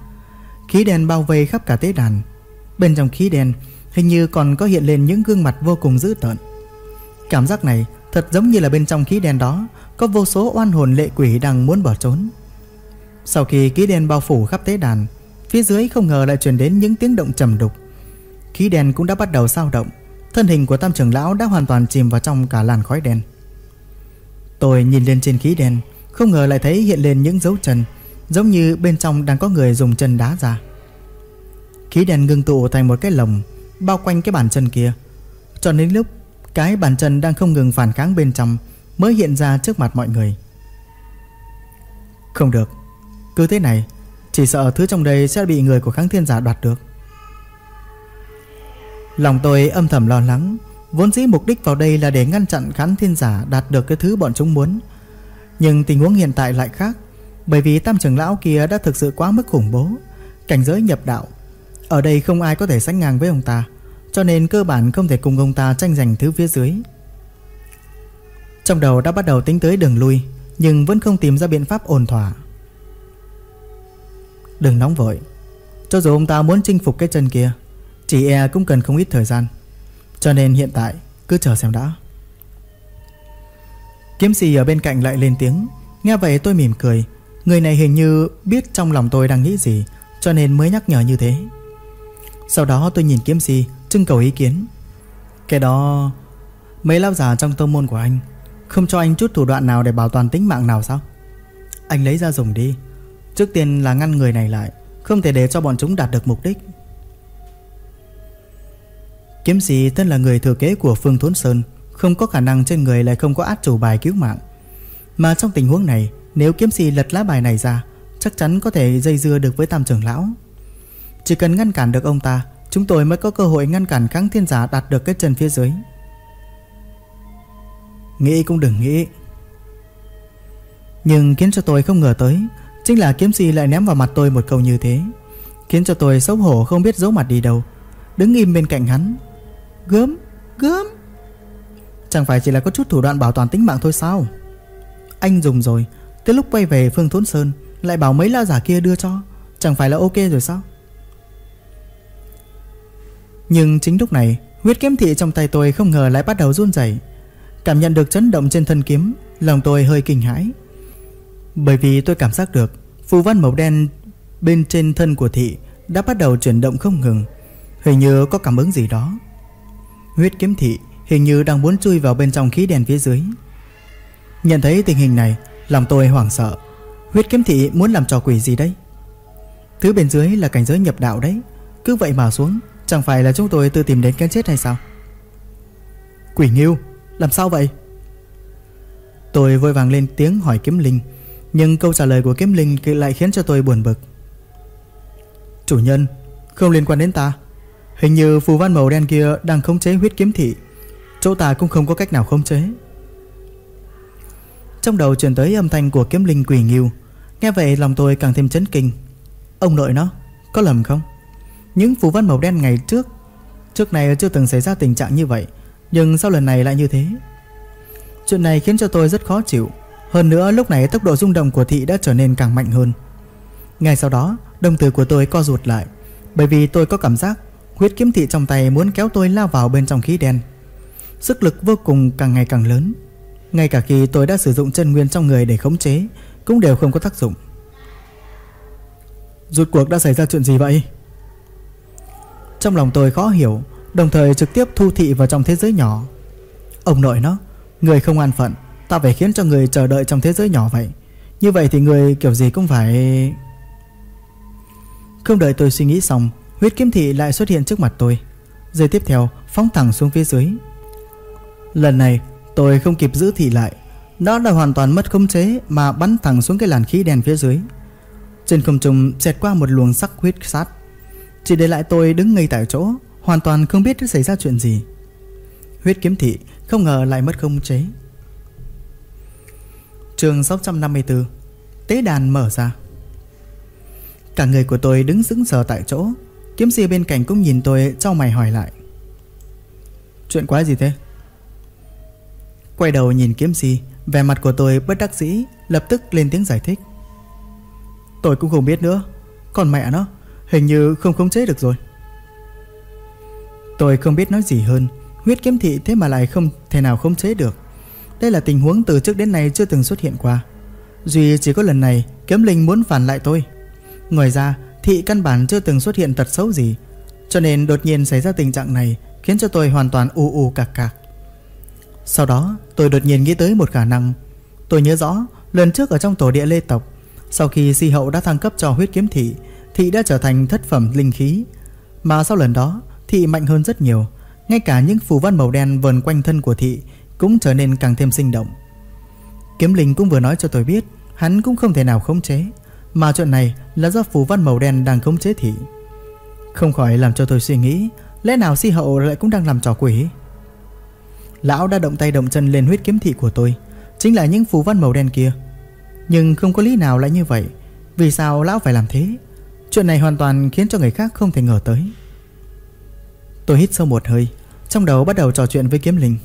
Khí đèn bao vây khắp cả tế đàn. Bên trong khí đèn, Hình như còn có hiện lên những gương mặt vô cùng dữ tợn. Cảm giác này thật giống như là bên trong khí đèn đó, Có vô số oan hồn lệ quỷ đang muốn bỏ trốn. Sau khi khí đèn bao phủ khắp tế đàn Phía dưới không ngờ lại truyền đến những tiếng động trầm đục. Khí đèn cũng đã bắt đầu sao động. Thân hình của tam trưởng lão đã hoàn toàn chìm vào trong cả làn khói đen. Tôi nhìn lên trên khí đèn Không ngờ lại thấy hiện lên những dấu chân, Giống như bên trong đang có người dùng chân đá ra. Khí đèn ngưng tụ thành một cái lồng, Bao quanh cái bàn chân kia. Cho đến lúc, cái bàn chân đang không ngừng phản kháng bên trong Mới hiện ra trước mặt mọi người. Không được. Cứ thế này chỉ sợ thứ trong đây sẽ bị người của kháng thiên giả đoạt được. Lòng tôi âm thầm lo lắng, Vốn dĩ mục đích vào đây là để ngăn chặn kháng thiên giả đạt được cái thứ bọn chúng muốn. Nhưng tình huống hiện tại lại khác, Bởi vì tam trưởng lão kia đã thực sự quá mức khủng bố, Cảnh giới nhập đạo. Ở đây không ai có thể sánh ngang với ông ta, Cho nên cơ bản không thể cùng ông ta tranh giành thứ phía dưới. Trong đầu đã bắt đầu tính tới đường lui, Nhưng vẫn không tìm ra biện pháp ổn thỏa. Đừng nóng vội. Cho dù ông ta muốn chinh phục cái chân kia Chỉ e cũng cần không ít thời gian. Cho nên hiện tại, cứ chờ xem đã. Kiếm sĩ ở bên cạnh lại lên tiếng. Nghe vậy tôi mỉm cười. Người này hình như biết trong lòng tôi đang nghĩ gì, Cho nên mới nhắc nhở như thế. Sau đó tôi nhìn kiếm sĩ Trưng cầu ý kiến. Cái đó, Mấy lão già trong tông môn của anh, Không cho anh chút thủ đoạn nào để bảo toàn tính mạng nào sao? Anh lấy ra dùng đi. Trước tiên là ngăn người này lại, Không thể để cho bọn chúng đạt được mục đích. Kiếm sĩ tên là người thừa kế của Phương Thốn Sơn, Không có khả năng trên người lại không có át chủ bài cứu mạng. Mà trong tình huống này, Nếu kiếm sĩ lật lá bài này ra, Chắc chắn có thể dây dưa được với tam trưởng lão. Chỉ cần ngăn cản được ông ta, Chúng tôi mới có cơ hội ngăn cản kháng thiên giả đạt được cái chân phía dưới. Nghĩ cũng đừng nghĩ. Nhưng khiến cho tôi không ngờ tới Chính là kiếm sĩ lại ném vào mặt tôi một câu như thế, Khiến cho tôi xấu hổ không biết giấu mặt đi đâu. Đứng im bên cạnh hắn. Gớm Gớm. Chẳng phải chỉ là có chút thủ đoạn bảo toàn tính mạng thôi sao? Anh dùng rồi, Tới lúc quay về Phương Thốn Sơn, Lại bảo mấy la giả kia đưa cho. Chẳng phải là ok rồi sao? Nhưng chính lúc này, Huyết kiếm thị trong tay tôi không ngờ lại bắt đầu run rẩy. Cảm nhận được chấn động trên thân kiếm, Lòng tôi hơi kinh hãi. Bởi vì tôi cảm giác được, Phù văn màu đen bên trên thân của thị Đã bắt đầu chuyển động không ngừng. Hình như có cảm ứng gì đó. Huyết kiếm thị hình như đang muốn chui vào bên trong khí đèn phía dưới. Nhận thấy tình hình này, Lòng tôi hoảng sợ. Huyết kiếm thị muốn làm trò quỷ gì đây Thứ bên dưới là cảnh giới nhập đạo đấy. Cứ vậy mà xuống, Chẳng phải là chúng tôi tự tìm đến cái chết hay sao? Quỷ nghiêu, Làm sao vậy? Tôi vội vàng lên tiếng hỏi kiếm linh. Nhưng câu trả lời của kiếm linh lại khiến cho tôi buồn bực. Chủ nhân, Không liên quan đến ta. Hình như phù văn màu đen kia đang khống chế huyết kiếm thị. Chỗ ta cũng không có cách nào khống chế. Trong đầu truyền tới âm thanh của kiếm linh quỷ nghiêu. Nghe vậy lòng tôi càng thêm chấn kinh. Ông nội nó, Có lầm không? Những phù văn màu đen ngày trước Trước này chưa từng xảy ra tình trạng như vậy, Nhưng sau lần này lại như thế. Chuyện này khiến cho tôi rất khó chịu. Hơn nữa, lúc này tốc độ rung động của thị đã trở nên càng mạnh hơn. Ngay sau đó, Đồng tử của tôi co rụt lại, Bởi vì tôi có cảm giác Huyết kiếm thị trong tay muốn kéo tôi lao vào bên trong khí đen. Sức lực vô cùng càng ngày càng lớn, Ngay cả khi tôi đã sử dụng chân nguyên trong người để khống chế Cũng đều không có tác dụng. Rụt cuộc đã xảy ra chuyện gì vậy? Trong lòng tôi khó hiểu, Đồng thời trực tiếp thu thị vào trong thế giới nhỏ. Ông nội nó, Người không an phận Ta phải khiến cho người chờ đợi trong thế giới nhỏ vậy. Như vậy thì người kiểu gì cũng phải Không đợi tôi suy nghĩ xong, Huyết kiếm thị lại xuất hiện trước mặt tôi. Giây tiếp theo, phóng thẳng xuống phía dưới. Lần này, tôi không kịp giữ thị lại. Nó đã hoàn toàn mất khống chế Mà bắn thẳng xuống cái làn khí đen phía dưới. Trên không trung xẹt qua một luồng sắc huyết sát. Chỉ để lại tôi đứng ngây tại chỗ, Hoàn toàn không biết đã xảy ra chuyện gì. Huyết kiếm thị không ngờ lại mất khống chế. Trường 654 Tế đàn mở ra. Cả người của tôi đứng sững sờ tại chỗ. Kiếm si bên cạnh cũng nhìn tôi Trong mày hỏi lại. Chuyện quái gì thế? Quay đầu nhìn kiếm si Vẻ mặt của tôi bất đắc dĩ, Lập tức lên tiếng giải thích. Tôi cũng không biết nữa. Còn mẹ nó, Hình như không khống chế được rồi. Tôi không biết nói gì hơn. Huyết kiếm thị thế mà lại không thể nào khống chế được. Đây là tình huống từ trước đến nay chưa từng xuất hiện qua. Duy chỉ có lần này, Kiếm linh muốn phản lại tôi. Ngoài ra, thị căn bản chưa từng xuất hiện tật xấu gì, Cho nên đột nhiên xảy ra tình trạng này Khiến cho tôi hoàn toàn u u cạc cạc. Sau đó, tôi đột nhiên nghĩ tới một khả năng. Tôi nhớ rõ, Lần trước ở trong tổ địa lê tộc, Sau khi si hậu đã thăng cấp cho huyết kiếm thị Thị đã trở thành thất phẩm linh khí. Mà sau lần đó, Thị mạnh hơn rất nhiều, Ngay cả những phù văn màu đen vờn quanh thân của thị cũng trở nên càng thêm sinh động. Kiếm linh cũng vừa nói cho tôi biết, Hắn cũng không thể nào khống chế, Mà chuyện này là do phù văn màu đen đang khống chế thị Không khỏi làm cho tôi suy nghĩ, Lẽ nào si hậu lại cũng đang làm trò quỷ? Lão đã động tay động chân lên huyết kiếm thị của tôi, Chính là những phù văn màu đen kia. Nhưng không có lý nào lại như vậy, Vì sao lão phải làm thế? Chuyện này hoàn toàn khiến cho người khác không thể ngờ tới. Tôi hít sâu một hơi, Trong đầu bắt đầu trò chuyện với kiếm linh.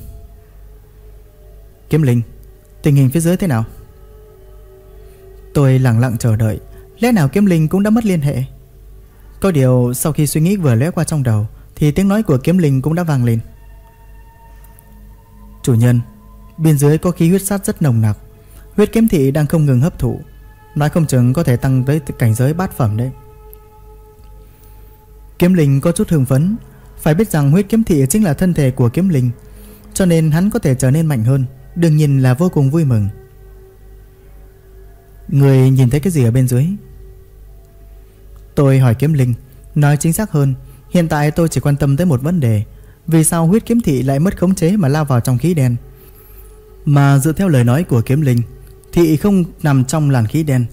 Kiếm linh, Tình hình phía dưới thế nào? Tôi lặng lặng chờ đợi, Lẽ nào kiếm linh cũng đã mất liên hệ? Có điều sau khi suy nghĩ vừa lóe qua trong đầu, Thì tiếng nói của kiếm linh cũng đã vang lên. Chủ nhân, Bên dưới có khí huyết sát rất nồng nặc, Huyết kiếm thị đang không ngừng hấp thụ, Nói không chừng có thể tăng tới cảnh giới bát phẩm đấy. Kiếm linh có chút hưng phấn, Phải biết rằng huyết kiếm thị chính là thân thể của kiếm linh, Cho nên hắn có thể trở nên mạnh hơn đừng nhìn là vô cùng vui mừng. Người nhìn thấy cái gì ở bên dưới? Tôi hỏi kiếm linh, Nói chính xác hơn, Hiện tại tôi chỉ quan tâm tới một vấn đề, Vì sao huyết kiếm thị lại mất khống chế mà lao vào trong khí đen? Mà dựa theo lời nói của kiếm linh, Thị không nằm trong làn khí đen,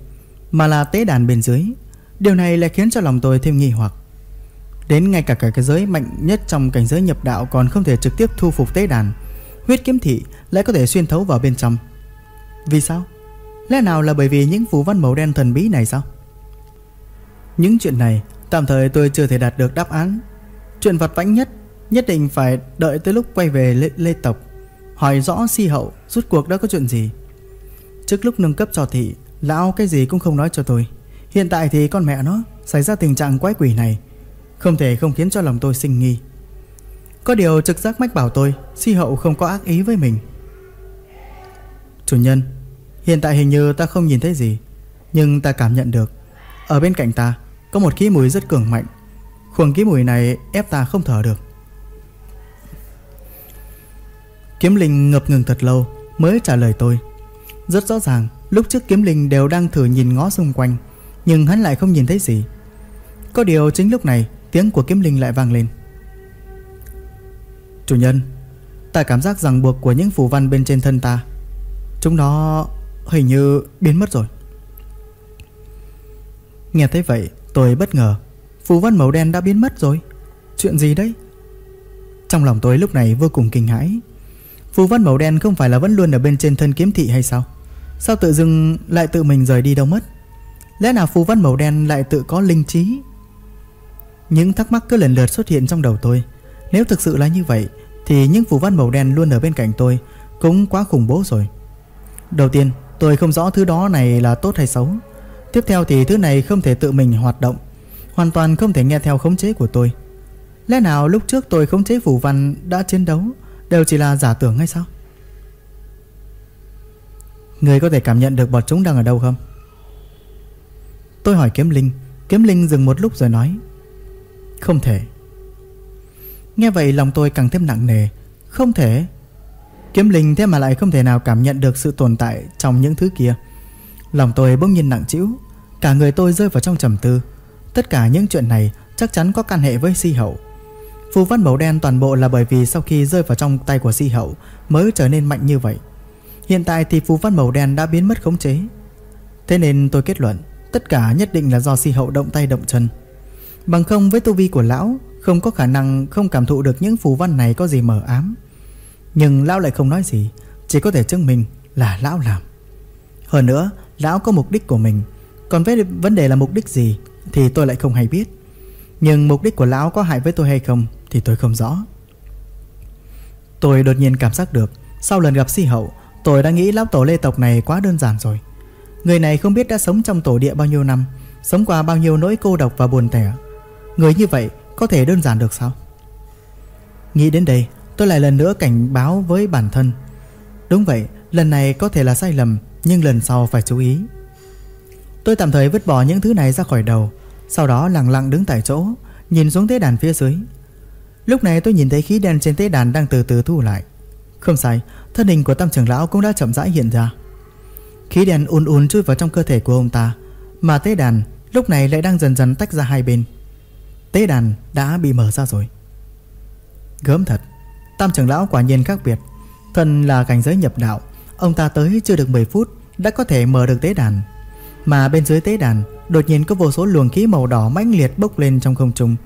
Mà là tế đàn bên dưới. Điều này lại khiến cho lòng tôi thêm nghi hoặc. Đến ngay cả cả cái giới mạnh nhất trong cảnh giới nhập đạo Còn không thể trực tiếp thu phục tế đàn Huyết kiếm thị lại có thể xuyên thấu vào bên trong. Vì sao? Lẽ nào là bởi vì những phù văn màu đen thần bí này sao? Những chuyện này Tạm thời tôi chưa thể đạt được đáp án. Chuyện vật vãnh nhất Nhất định phải đợi tới lúc quay về lê, lê tộc Hỏi rõ si hậu Rút cuộc đã có chuyện gì. Trước lúc nâng cấp cho thị Lão cái gì cũng không nói cho tôi. Hiện tại thì con mẹ nó Xảy ra tình trạng quái quỷ này Không thể không khiến cho lòng tôi sinh nghi. Có điều trực giác mách bảo tôi, Si hậu không có ác ý với mình. Chủ nhân, Hiện tại hình như ta không nhìn thấy gì, Nhưng ta cảm nhận được. Ở bên cạnh ta, có một khí mùi rất cường mạnh. Khuẩn khí mùi này ép ta không thở được. Kiếm linh ngập ngừng thật lâu, Mới trả lời tôi. Rất rõ ràng, Lúc trước kiếm linh đều đang thử nhìn ngó xung quanh, Nhưng hắn lại không nhìn thấy gì. Có điều chính lúc này, Tiếng của kiếm linh lại vang lên. Chủ nhân, Ta cảm giác rằng buộc của những phù văn bên trên thân ta. Chúng nó hình như biến mất rồi. Nghe thấy vậy, Tôi bất ngờ. Phù văn màu đen đã biến mất rồi. Chuyện gì đấy? Trong lòng tôi lúc này vô cùng kinh hãi. Phù văn màu đen không phải là vẫn luôn ở bên trên thân kiếm thị hay sao? Sao tự dưng lại tự mình rời đi đâu mất? Lẽ nào phù văn màu đen lại tự có linh trí? Những thắc mắc cứ lần lượt xuất hiện trong đầu tôi. Nếu thực sự là như vậy, Thì những phù văn màu đen luôn ở bên cạnh tôi Cũng quá khủng bố rồi. Đầu tiên, tôi không rõ thứ đó này là tốt hay xấu. Tiếp theo thì thứ này không thể tự mình hoạt động, Hoàn toàn không thể nghe theo khống chế của tôi. Lẽ nào lúc trước tôi khống chế phủ văn đã chiến đấu Đều chỉ là giả tưởng hay sao? Người có thể cảm nhận được bọn chúng đang ở đâu không? Tôi hỏi kiếm linh. Kiếm linh dừng một lúc rồi nói, Không thể. Nghe vậy lòng tôi càng thêm nặng nề. Không thể. Kiếm linh thế mà lại không thể nào cảm nhận được sự tồn tại trong những thứ kia. Lòng tôi bỗng nhiên nặng trĩu. Cả người tôi rơi vào trong trầm tư. Tất cả những chuyện này chắc chắn có căn hệ với si hậu. Phù văn màu đen toàn bộ là bởi vì sau khi rơi vào trong tay của si hậu Mới trở nên mạnh như vậy. Hiện tại thì phù văn màu đen đã biến mất khống chế. Thế nên tôi kết luận, Tất cả nhất định là do si hậu động tay động chân. Bằng không với tu vi của lão không có khả năng không cảm thụ được những phù văn này có gì mờ ám. Nhưng lão lại không nói gì, Chỉ có thể chứng minh là lão làm. Hơn nữa, lão có mục đích của mình. Còn với vấn đề là mục đích gì Thì tôi lại không hay biết. Nhưng mục đích của lão có hại với tôi hay không Thì tôi không rõ. Tôi đột nhiên cảm giác được, Sau lần gặp si hậu, Tôi đã nghĩ lão tổ lê tộc này quá đơn giản rồi. Người này không biết đã sống trong tổ địa bao nhiêu năm, Sống qua bao nhiêu nỗi cô độc và buồn tẻ. Người như vậy có thể đơn giản được sao? Nghĩ đến đây, Tôi lại lần nữa cảnh báo với bản thân. Đúng vậy, Lần này có thể là sai lầm, Nhưng lần sau phải chú ý. Tôi tạm thời vứt bỏ những thứ này ra khỏi đầu, Sau đó lặng lặng đứng tại chỗ, Nhìn xuống tế đàn phía dưới. Lúc này tôi nhìn thấy khí đen trên tế đàn đang từ từ thu lại. Không sai, Thân hình của tam trưởng lão cũng đã chậm rãi hiện ra. Khí đen ùn ùn chui vào trong cơ thể của ông ta, Mà tế đàn lúc này lại đang dần dần tách ra hai bên. Tế đàn đã bị mở ra rồi. Gớm thật, Tam trưởng lão quả nhiên khác biệt. Thân là cảnh giới nhập đạo, Ông ta tới chưa được 10 phút Đã có thể mở được tế đàn. Mà bên dưới tế đàn, Đột nhiên có vô số luồng khí màu đỏ mãnh liệt bốc lên trong không trung.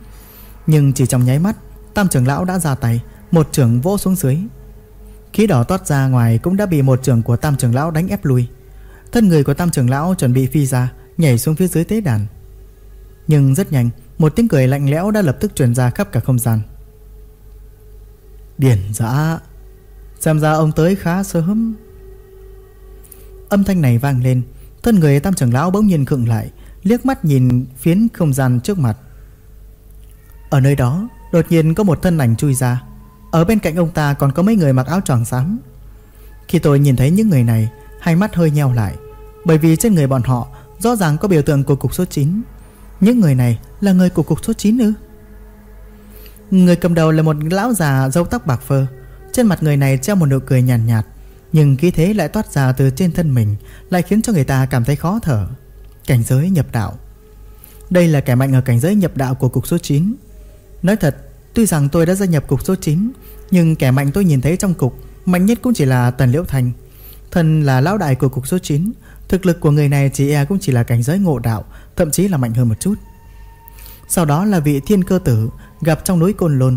Nhưng chỉ trong nháy mắt, Tam trưởng lão đã ra tay, Một trưởng vỗ xuống dưới. Khí đỏ toát ra ngoài cũng đã bị một trưởng của tam trưởng lão đánh ép lui. Thân người của tam trưởng lão chuẩn bị phi ra, Nhảy xuống phía dưới tế đàn. Nhưng rất nhanh một tiếng cười lạnh lẽo đã lập tức truyền ra khắp cả không gian. Điển giã, Xem ra ông tới khá sớm. Âm thanh này vang lên, Thân người tam trưởng lão bỗng nhiên khựng lại, Liếc mắt nhìn phiến không gian trước mặt. Ở nơi đó, Đột nhiên có một thân ảnh chui ra. Ở bên cạnh ông ta còn có mấy người mặc áo tròn xám. Khi tôi nhìn thấy những người này, Hai mắt hơi nheo lại, Bởi vì trên người bọn họ Rõ ràng có biểu tượng của cục số 9 những người này là người của cục số 9 ư? Người cầm đầu là một lão già râu tóc bạc phơ. Trên mặt người này treo một nụ cười nhàn nhạt, nhạt Nhưng khí thế lại toát ra từ trên thân mình Lại khiến cho người ta cảm thấy khó thở. Cảnh giới nhập đạo. Đây là kẻ mạnh ở cảnh giới nhập đạo của cục số 9 Nói thật Tuy rằng tôi đã gia nhập cục số 9 Nhưng kẻ mạnh tôi nhìn thấy trong cục Mạnh nhất cũng chỉ là Tần Liễu Thành. Thần là lão đại của cục số 9 Thực lực của người này chỉ e cũng chỉ là cảnh giới ngộ đạo, Thậm chí là mạnh hơn một chút. Sau đó là vị thiên cơ tử, Gặp trong núi Côn Lôn.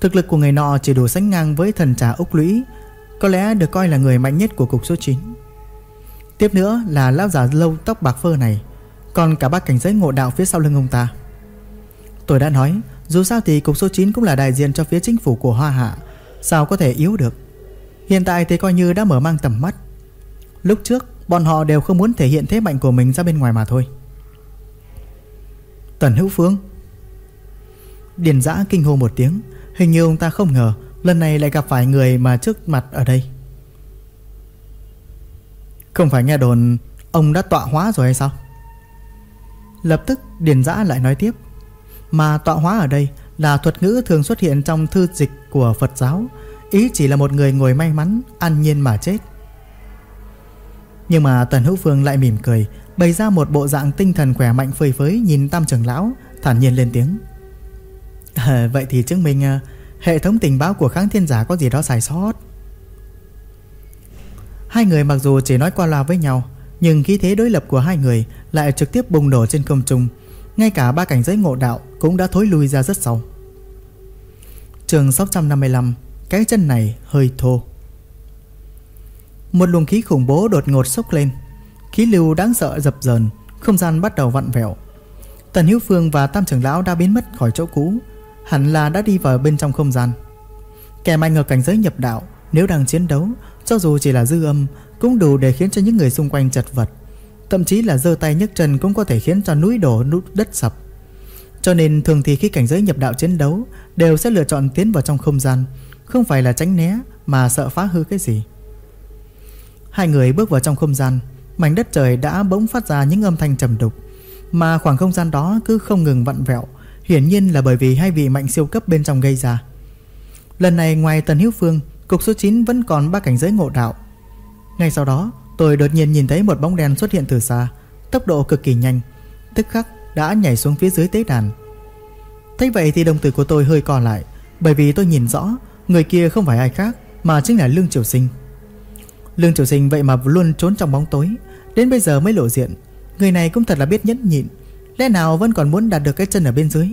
Thực lực của người nọ chỉ đủ sánh ngang với thần trà Úc Lũy, Có lẽ được coi là người mạnh nhất của cục số 9 Tiếp nữa là lão già lâu tóc bạc phơ này, Còn cả ba cảnh giới ngộ đạo phía sau lưng ông ta. Tôi đã nói, Dù sao thì cục số 9 cũng là đại diện cho phía chính phủ của Hoa Hạ, Sao có thể yếu được? Hiện tại thì coi như đã mở mang tầm mắt. Lúc trước bọn họ đều không muốn thể hiện thế mạnh của mình ra bên ngoài mà thôi. Tần Hữu Phương. Điền giã kinh hô một tiếng. Hình như ông ta không ngờ Lần này lại gặp phải người mà trước mặt ở đây. Không phải nghe đồn Ông đã tọa hóa rồi hay sao? Lập tức Điền giã lại nói tiếp. Mà tọa hóa ở đây Là thuật ngữ thường xuất hiện trong thư dịch của Phật giáo. Ý chỉ là một người ngồi may mắn, An nhiên mà chết. Nhưng mà Tần Hữu Phương lại mỉm cười Bày ra một bộ dạng tinh thần khỏe mạnh phơi phới Nhìn Tam trưởng lão Thản nhiên lên tiếng. À, Vậy thì chứng minh ờ, Hệ thống tình báo của kháng thiên giả có gì đó sai sót. Hai người mặc dù chỉ nói qua loa với nhau Nhưng khí thế đối lập của hai người Lại trực tiếp bùng nổ trên không trung. Ngay cả ba cảnh giới ngộ đạo Cũng đã thối lui ra rất sâu. Trường 655 cái chân này hơi thô. Một luồng khí khủng bố đột ngột sốc lên. Khí lưu đáng sợ dập dờn, Không gian bắt đầu vặn vẹo. Tần Hiếu Phương và Tam trưởng lão đã biến mất khỏi chỗ cũ, Hẳn là đã đi vào bên trong không gian. Kẻ mạnh ở cảnh giới nhập đạo, Nếu đang chiến đấu, Cho dù chỉ là dư âm, Cũng đủ để khiến cho những người xung quanh chật vật. Thậm chí là giơ tay nhấc chân Cũng có thể khiến cho núi đổ nút đất sập. Cho nên thường thì khi cảnh giới nhập đạo chiến đấu, Đều sẽ lựa chọn tiến vào trong không gian, Không phải là tránh né Mà sợ phá hư cái gì. Hai người bước vào trong không gian. Mảnh đất trời đã bỗng phát ra những âm thanh trầm đục. Mà khoảng không gian đó cứ không ngừng vặn vẹo, Hiển nhiên là bởi vì hai vị mạnh siêu cấp bên trong gây ra. Lần này ngoài Tần Hiếu Phương, Cục số 9 vẫn còn ba cảnh giới ngộ đạo. Ngay sau đó, tôi đột nhiên nhìn thấy một bóng đen xuất hiện từ xa, Tốc độ cực kỳ nhanh, Tức khắc đã nhảy xuống phía dưới tế đàn. Thấy vậy thì đồng tử của tôi hơi co lại, Bởi vì tôi nhìn rõ Người kia không phải ai khác, Mà chính là Lương Triều Sinh. Lương Triều Sinh vậy mà luôn trốn trong bóng tối. Đến bây giờ mới lộ diện. Người này cũng thật là biết nhẫn nhịn. Lẽ nào vẫn còn muốn đạt được cái chân ở bên dưới?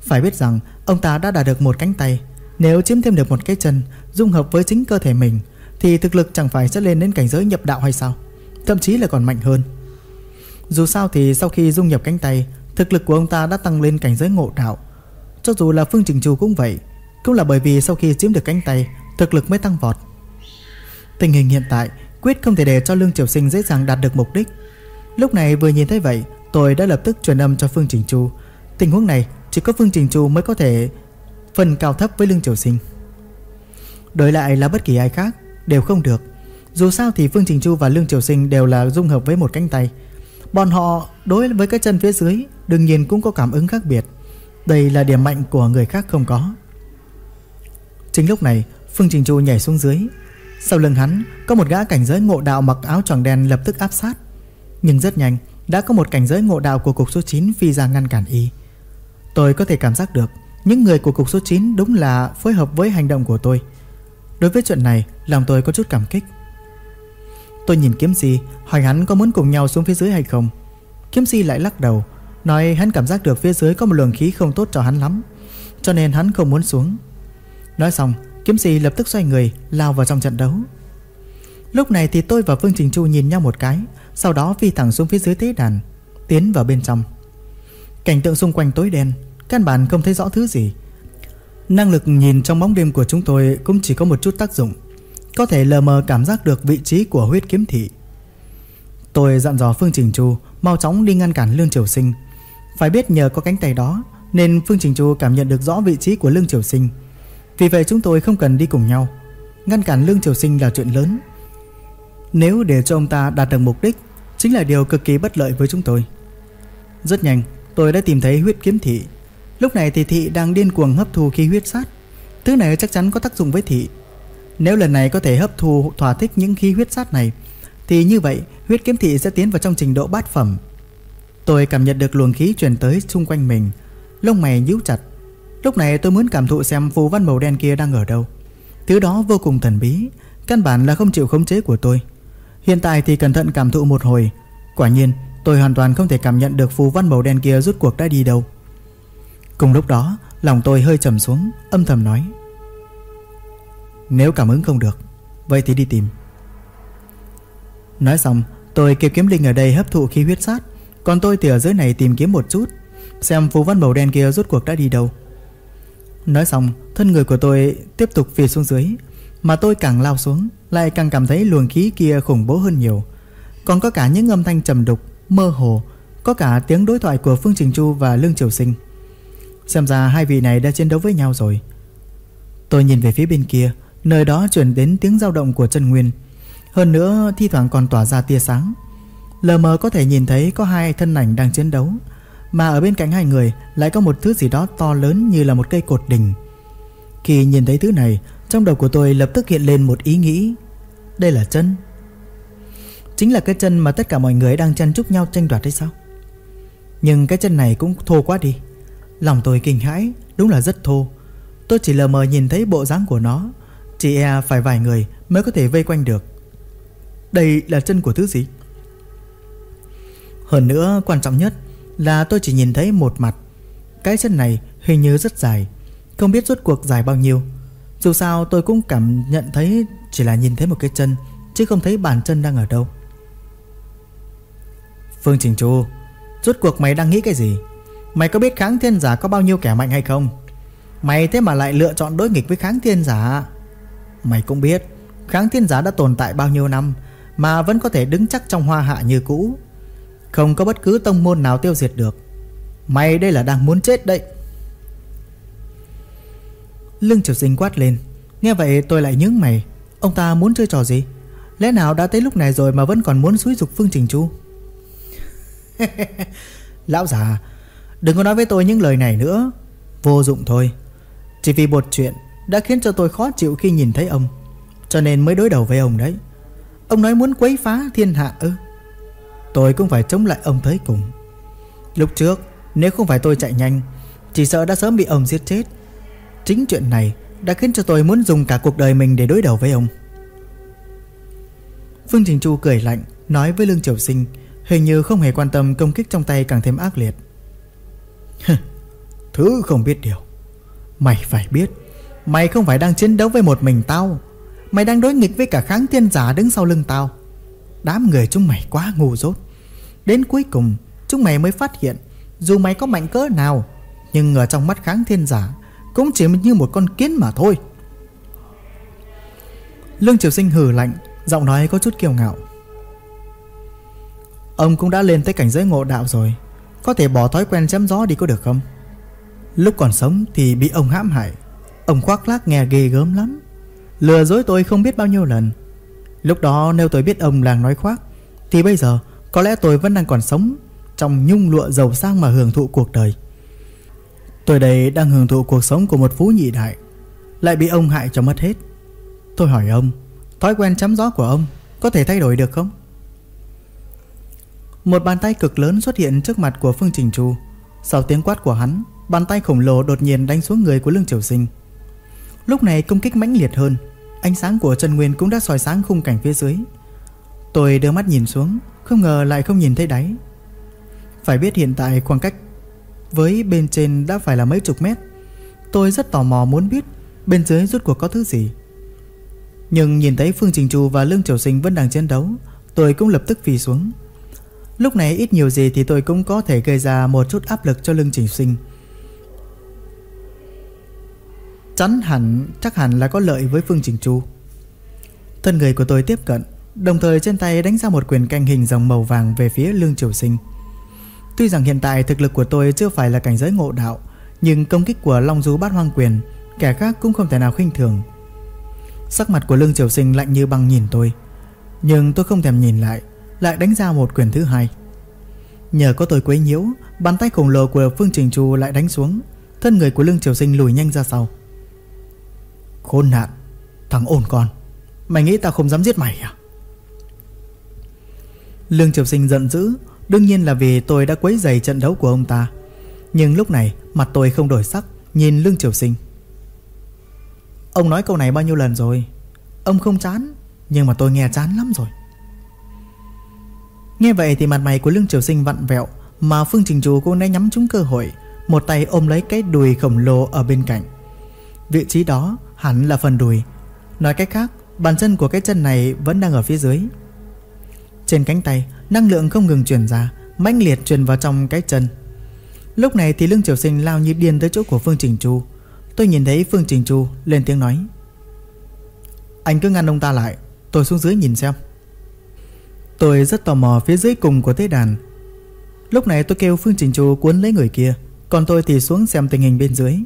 Phải biết rằng, Ông ta đã đạt được một cánh tay. Nếu chiếm thêm được một cái chân, Dung hợp với chính cơ thể mình, Thì thực lực chẳng phải sẽ lên đến cảnh giới nhập đạo hay sao? Thậm chí là còn mạnh hơn. Dù sao thì sau khi dung nhập cánh tay, Thực lực của ông ta đã tăng lên cảnh giới ngộ đạo. Cho dù là Phương Trình Trù cũng vậy. Cũng là bởi vì sau khi chiếm được cánh tay, Thực lực mới tăng vọt. Tình hình hiện tại, Quyết không thể để cho Lương Triều Sinh dễ dàng đạt được mục đích. Lúc này vừa nhìn thấy vậy, Tôi đã lập tức truyền âm cho Phương Trình Chu. Tình huống này, chỉ có Phương Trình Chu mới có thể Phần cao thấp với Lương Triều Sinh. Đổi lại là bất kỳ ai khác, Đều không được. Dù sao thì Phương Trình Chu và Lương Triều Sinh Đều là dung hợp với một cánh tay. Bọn họ đối với cái chân phía dưới, Đương nhiên cũng có cảm ứng khác biệt. Đây là điểm mạnh của người khác không có. Chính lúc này, Phương Trình Chu nhảy xuống dưới sau lưng hắn, có một gã cảnh giới ngộ đạo mặc áo tròn đen lập tức áp sát. Nhưng rất nhanh, Đã có một cảnh giới ngộ đạo của cục số 9 phi ra ngăn cản y. Tôi có thể cảm giác được, Những người của cục số 9 đúng là phối hợp với hành động của tôi. Đối với chuyện này, Lòng tôi có chút cảm kích. Tôi nhìn kiếm si, Hỏi hắn có muốn cùng nhau xuống phía dưới hay không. Kiếm si lại lắc đầu, Nói hắn cảm giác được phía dưới có một luồng khí không tốt cho hắn lắm, Cho nên hắn không muốn xuống. Nói xong Kiếm sĩ lập tức xoay người, Lao vào trong trận đấu. Lúc này thì tôi và Phương Trình Chu nhìn nhau một cái, Sau đó phi thẳng xuống phía dưới tế đàn, Tiến vào bên trong. Cảnh tượng xung quanh tối đen, Căn bản không thấy rõ thứ gì. Năng lực nhìn trong bóng đêm của chúng tôi Cũng chỉ có một chút tác dụng, Có thể lờ mờ cảm giác được vị trí của huyết kiếm thị. Tôi dặn dò Phương Trình Chu Mau chóng đi ngăn cản Lương Triều Sinh. Phải biết nhờ có cánh tay đó, Nên Phương Trình Chu cảm nhận được rõ vị trí của Lương Triều Sinh. Vì vậy chúng tôi không cần đi cùng nhau. Ngăn cản Lương Triều Sinh là chuyện lớn. Nếu để cho ông ta đạt được mục đích, Chính là điều cực kỳ bất lợi với chúng tôi. Rất nhanh, Tôi đã tìm thấy huyết kiếm thị. Lúc này thì thị đang điên cuồng hấp thu khí huyết sát. Thứ này chắc chắn có tác dụng với thị. Nếu lần này có thể hấp thu thỏa thích những khí huyết sát này, Thì như vậy huyết kiếm thị sẽ tiến vào trong trình độ bát phẩm. Tôi cảm nhận được luồng khí truyền tới xung quanh mình, Lông mày nhíu chặt. Lúc này tôi muốn cảm thụ xem phù văn màu đen kia đang ở đâu. Thứ đó vô cùng thần bí, Căn bản là không chịu khống chế của tôi. Hiện tại thì cẩn thận cảm thụ một hồi. Quả nhiên, Tôi hoàn toàn không thể cảm nhận được phù văn màu đen kia rút cuộc đã đi đâu. Cùng lúc đó, Lòng tôi hơi trầm xuống, Âm thầm nói, Nếu cảm ứng không được, Vậy thì đi tìm. Nói xong, tôi kêu kiếm linh ở đây hấp thụ khí huyết sát, Còn tôi thì ở dưới này tìm kiếm một chút, Xem phù văn màu đen kia rút cuộc đã đi đâu. Nói xong, Thân người của tôi tiếp tục phì xuống dưới, Mà tôi càng lao xuống, Lại càng cảm thấy luồng khí kia khủng bố hơn nhiều. Còn có cả những âm thanh trầm đục, mơ hồ, Có cả tiếng đối thoại của Phương Trình Chu và Lương Triều Sinh. Xem ra hai vị này đã chiến đấu với nhau rồi. Tôi nhìn về phía bên kia, Nơi đó chuyển đến tiếng dao động của chân nguyên. Hơn nữa, thi thoảng còn tỏa ra tia sáng. Lờ mờ có thể nhìn thấy có hai thân ảnh đang chiến đấu. Mà ở bên cạnh hai người lại có một thứ gì đó to lớn như là một cây cột đình. Khi nhìn thấy thứ này, Trong đầu của tôi lập tức hiện lên một ý nghĩ. Đây là chân. Chính là cái chân mà tất cả mọi người đang chăn chúc nhau tranh đoạt hay sao? Nhưng cái chân này cũng thô quá đi. Lòng tôi kinh hãi, Đúng là rất thô. Tôi chỉ lờ mờ nhìn thấy bộ dáng của nó. Chỉ e phải vài người mới có thể vây quanh được. Đây là chân của thứ gì? Hơn nữa, quan trọng nhất là tôi chỉ nhìn thấy một mặt. Cái chân này hình như rất dài, Không biết rốt cuộc dài bao nhiêu. Dù sao tôi cũng cảm nhận thấy Chỉ là nhìn thấy một cái chân, Chứ không thấy bàn chân đang ở đâu. Phương Trình Chu, Rốt cuộc mày đang nghĩ cái gì? Mày có biết kháng thiên giả có bao nhiêu kẻ mạnh hay không? Mày thế mà lại lựa chọn đối nghịch với kháng thiên giả? Mày cũng biết, Kháng thiên giả đã tồn tại bao nhiêu năm, Mà vẫn có thể đứng chắc trong hoa hạ như cũ. Không có bất cứ tông môn nào tiêu diệt được. Mày đây là đang muốn chết đấy. Lương Triều Sinh quát lên. Nghe vậy tôi lại nhướng mày. Ông ta muốn chơi trò gì? Lẽ nào đã tới lúc này rồi mà vẫn còn muốn xúi dục Phương Trình Chu? Lão già, Đừng có nói với tôi những lời này nữa. Vô dụng thôi. Chỉ vì một chuyện đã khiến cho tôi khó chịu khi nhìn thấy ông, Cho nên mới đối đầu với ông đấy. Ông nói muốn quấy phá thiên hạ ư? Tôi cũng phải chống lại ông tới cùng. Lúc trước, Nếu không phải tôi chạy nhanh, Chỉ sợ đã sớm bị ông giết chết. Chính chuyện này đã khiến cho tôi muốn dùng cả cuộc đời mình để đối đầu với ông. Phương Trình Chu cười lạnh, Nói với Lương Triều Sinh, Hình như không hề quan tâm công kích trong tay càng thêm ác liệt. Thứ không biết điều. Mày phải biết, Mày không phải đang chiến đấu với một mình tao. Mày đang đối nghịch với cả kháng thiên giả đứng sau lưng tao. Đám người chúng mày quá ngu dốt. Đến cuối cùng, Chúng mày mới phát hiện, Dù mày có mạnh cỡ nào, Nhưng ở trong mắt kháng thiên giả Cũng chỉ như một con kiến mà thôi. Lương Triều Sinh hử lạnh, Giọng nói có chút kiêu ngạo. Ông cũng đã lên tới cảnh giới ngộ đạo rồi, Có thể bỏ thói quen chém gió đi có được không? Lúc còn sống thì bị ông hãm hại, Ông khoác lác nghe ghê gớm lắm. Lừa dối tôi không biết bao nhiêu lần Lúc đó nếu tôi biết ông làng nói khoác, Thì bây giờ có lẽ tôi vẫn đang còn sống Trong nhung lụa giàu sang mà hưởng thụ cuộc đời. Tôi đây đang hưởng thụ cuộc sống của một phú nhị đại, Lại bị ông hại cho mất hết. Tôi hỏi ông, Thói quen chấm gió của ông Có thể thay đổi được không? Một bàn tay cực lớn xuất hiện trước mặt của Phương Trình Chu. Sau tiếng quát của hắn, Bàn tay khổng lồ đột nhiên đánh xuống người của Lương Triều Sinh. Lúc này công kích mãnh liệt hơn Ánh sáng của Trần Nguyên cũng đã soi sáng khung cảnh phía dưới. Tôi đưa mắt nhìn xuống, Không ngờ lại không nhìn thấy đáy. Phải biết hiện tại khoảng cách Với bên trên đã phải là mấy chục mét. Tôi rất tò mò muốn biết Bên dưới rút cuộc có thứ gì. Nhưng nhìn thấy Phương Trình Trù và Lương Triều Sinh vẫn đang chiến đấu, Tôi cũng lập tức phi xuống. Lúc này ít nhiều gì thì tôi cũng có thể gây ra một chút áp lực cho Lương Trình Sinh. Chắn hẳn, chắc hẳn là có lợi với Phương Trình Chu. Thân người của tôi tiếp cận, Đồng thời trên tay đánh ra một quyền canh hình dòng màu vàng về phía Lương Triều Sinh. Tuy rằng hiện tại thực lực của tôi chưa phải là cảnh giới ngộ đạo, Nhưng công kích của Long Du Bát Hoang Quyền, Kẻ khác cũng không thể nào khinh thường. Sắc mặt của Lương Triều Sinh lạnh như băng nhìn tôi, Nhưng tôi không thèm nhìn lại Lại đánh ra một quyền thứ hai. Nhờ có tôi quấy nhiễu, Bàn tay khổng lồ của Phương Trình Chu lại đánh xuống, Thân người của Lương Triều Sinh lùi nhanh ra sau. Khốn nạn, Thằng ổn con. Mày nghĩ tao không dám giết mày à? Lương Triều Sinh giận dữ, Đương nhiên là vì tôi đã quấy giày trận đấu của ông ta. Nhưng lúc này, Mặt tôi không đổi sắc, Nhìn Lương Triều Sinh. Ông nói câu này bao nhiêu lần rồi? Ông không chán, Nhưng mà tôi nghe chán lắm rồi. Nghe vậy thì mặt mày của Lương Triều Sinh vặn vẹo, Mà Phương Trình Trù cũng đã nhắm trúng cơ hội, Một tay ôm lấy cái đùi khổng lồ ở bên cạnh. Vị trí đó hẳn là phần đùi. Nói cách khác, Bàn chân của cái chân này vẫn đang ở phía dưới. Trên cánh tay, Năng lượng không ngừng truyền ra, mãnh liệt truyền vào trong cái chân. Lúc này thì Lương Triều Sinh lao như điên tới chỗ của Phương Trình Chu. Tôi nhìn thấy Phương Trình Chu lên tiếng nói, Anh cứ ngăn ông ta lại, Tôi xuống dưới nhìn xem. Tôi rất tò mò phía dưới cùng của tế đàn. Lúc này tôi kêu Phương Trình Chu cuốn lấy người kia, Còn tôi thì xuống xem tình hình bên dưới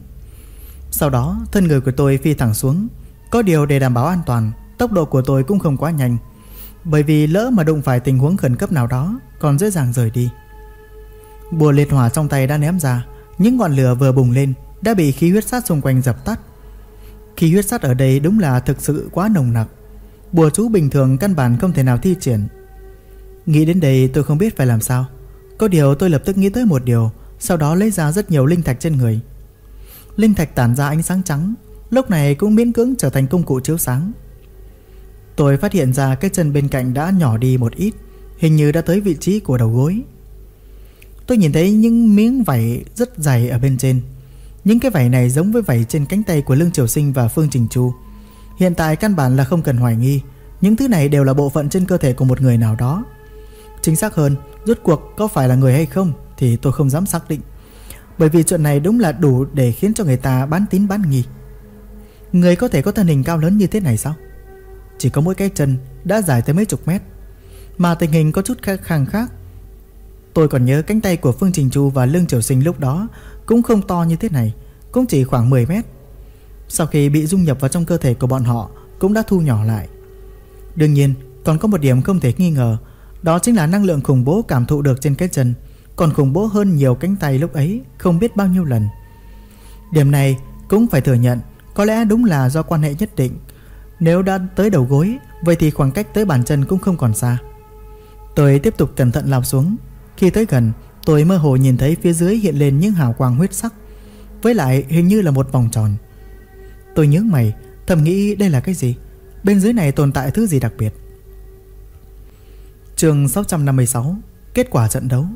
sau đó, thân người của tôi phi thẳng xuống. Có điều để đảm bảo an toàn, Tốc độ của tôi cũng không quá nhanh. Bởi vì lỡ mà đụng phải tình huống khẩn cấp nào đó, Còn dễ dàng rời đi. Bùa liệt hỏa trong tay đã ném ra. Những ngọn lửa vừa bùng lên, Đã bị khí huyết sát xung quanh dập tắt. Khí huyết sát ở đây đúng là thực sự quá nồng nặc. Bùa chú bình thường căn bản không thể nào thi triển. Nghĩ đến đây tôi không biết phải làm sao. Có điều tôi lập tức nghĩ tới một điều, Sau đó lấy ra rất nhiều linh thạch trên người. Linh thạch tản ra ánh sáng trắng, Lúc này cũng miễn cưỡng trở thành công cụ chiếu sáng. Tôi phát hiện ra cái chân bên cạnh đã nhỏ đi một ít, Hình như đã tới vị trí của đầu gối. Tôi nhìn thấy những miếng vảy rất dày ở bên trên. Những cái vảy này giống với vảy trên cánh tay của Lương Triều Sinh và Phương Trình Chu. Hiện tại căn bản là không cần hoài nghi, Những thứ này đều là bộ phận trên cơ thể của một người nào đó. Chính xác hơn, Rốt cuộc có phải là người hay không Thì tôi không dám xác định bởi vì chuyện này đúng là đủ để khiến cho người ta bán tín bán nghi. Người có thể có thân hình cao lớn như thế này sao? Chỉ có mỗi cái chân đã dài tới mấy chục mét, Mà tình hình có chút khác khác khác. Tôi còn nhớ cánh tay của Phương Trình Chu và Lương Triều Sinh lúc đó Cũng không to như thế này, Cũng chỉ khoảng 10 mét. Sau khi bị dung nhập vào trong cơ thể của bọn họ Cũng đã thu nhỏ lại. Đương nhiên, còn có một điểm không thể nghi ngờ, Đó chính là năng lượng khủng bố cảm thụ được trên cái chân. Còn khủng bố hơn nhiều cánh tay lúc ấy Không biết bao nhiêu lần. Điểm này cũng phải thừa nhận, Có lẽ đúng là do quan hệ nhất định. Nếu đã tới đầu gối, Vậy thì khoảng cách tới bàn chân cũng không còn xa. Tôi tiếp tục cẩn thận lao xuống. Khi tới gần, Tôi mơ hồ nhìn thấy phía dưới hiện lên những hào quang huyết sắc, Với lại hình như là một vòng tròn. Tôi nhớ mày, Thầm nghĩ đây là cái gì? Bên dưới này tồn tại thứ gì đặc biệt? Trường 656 Kết quả trận đấu.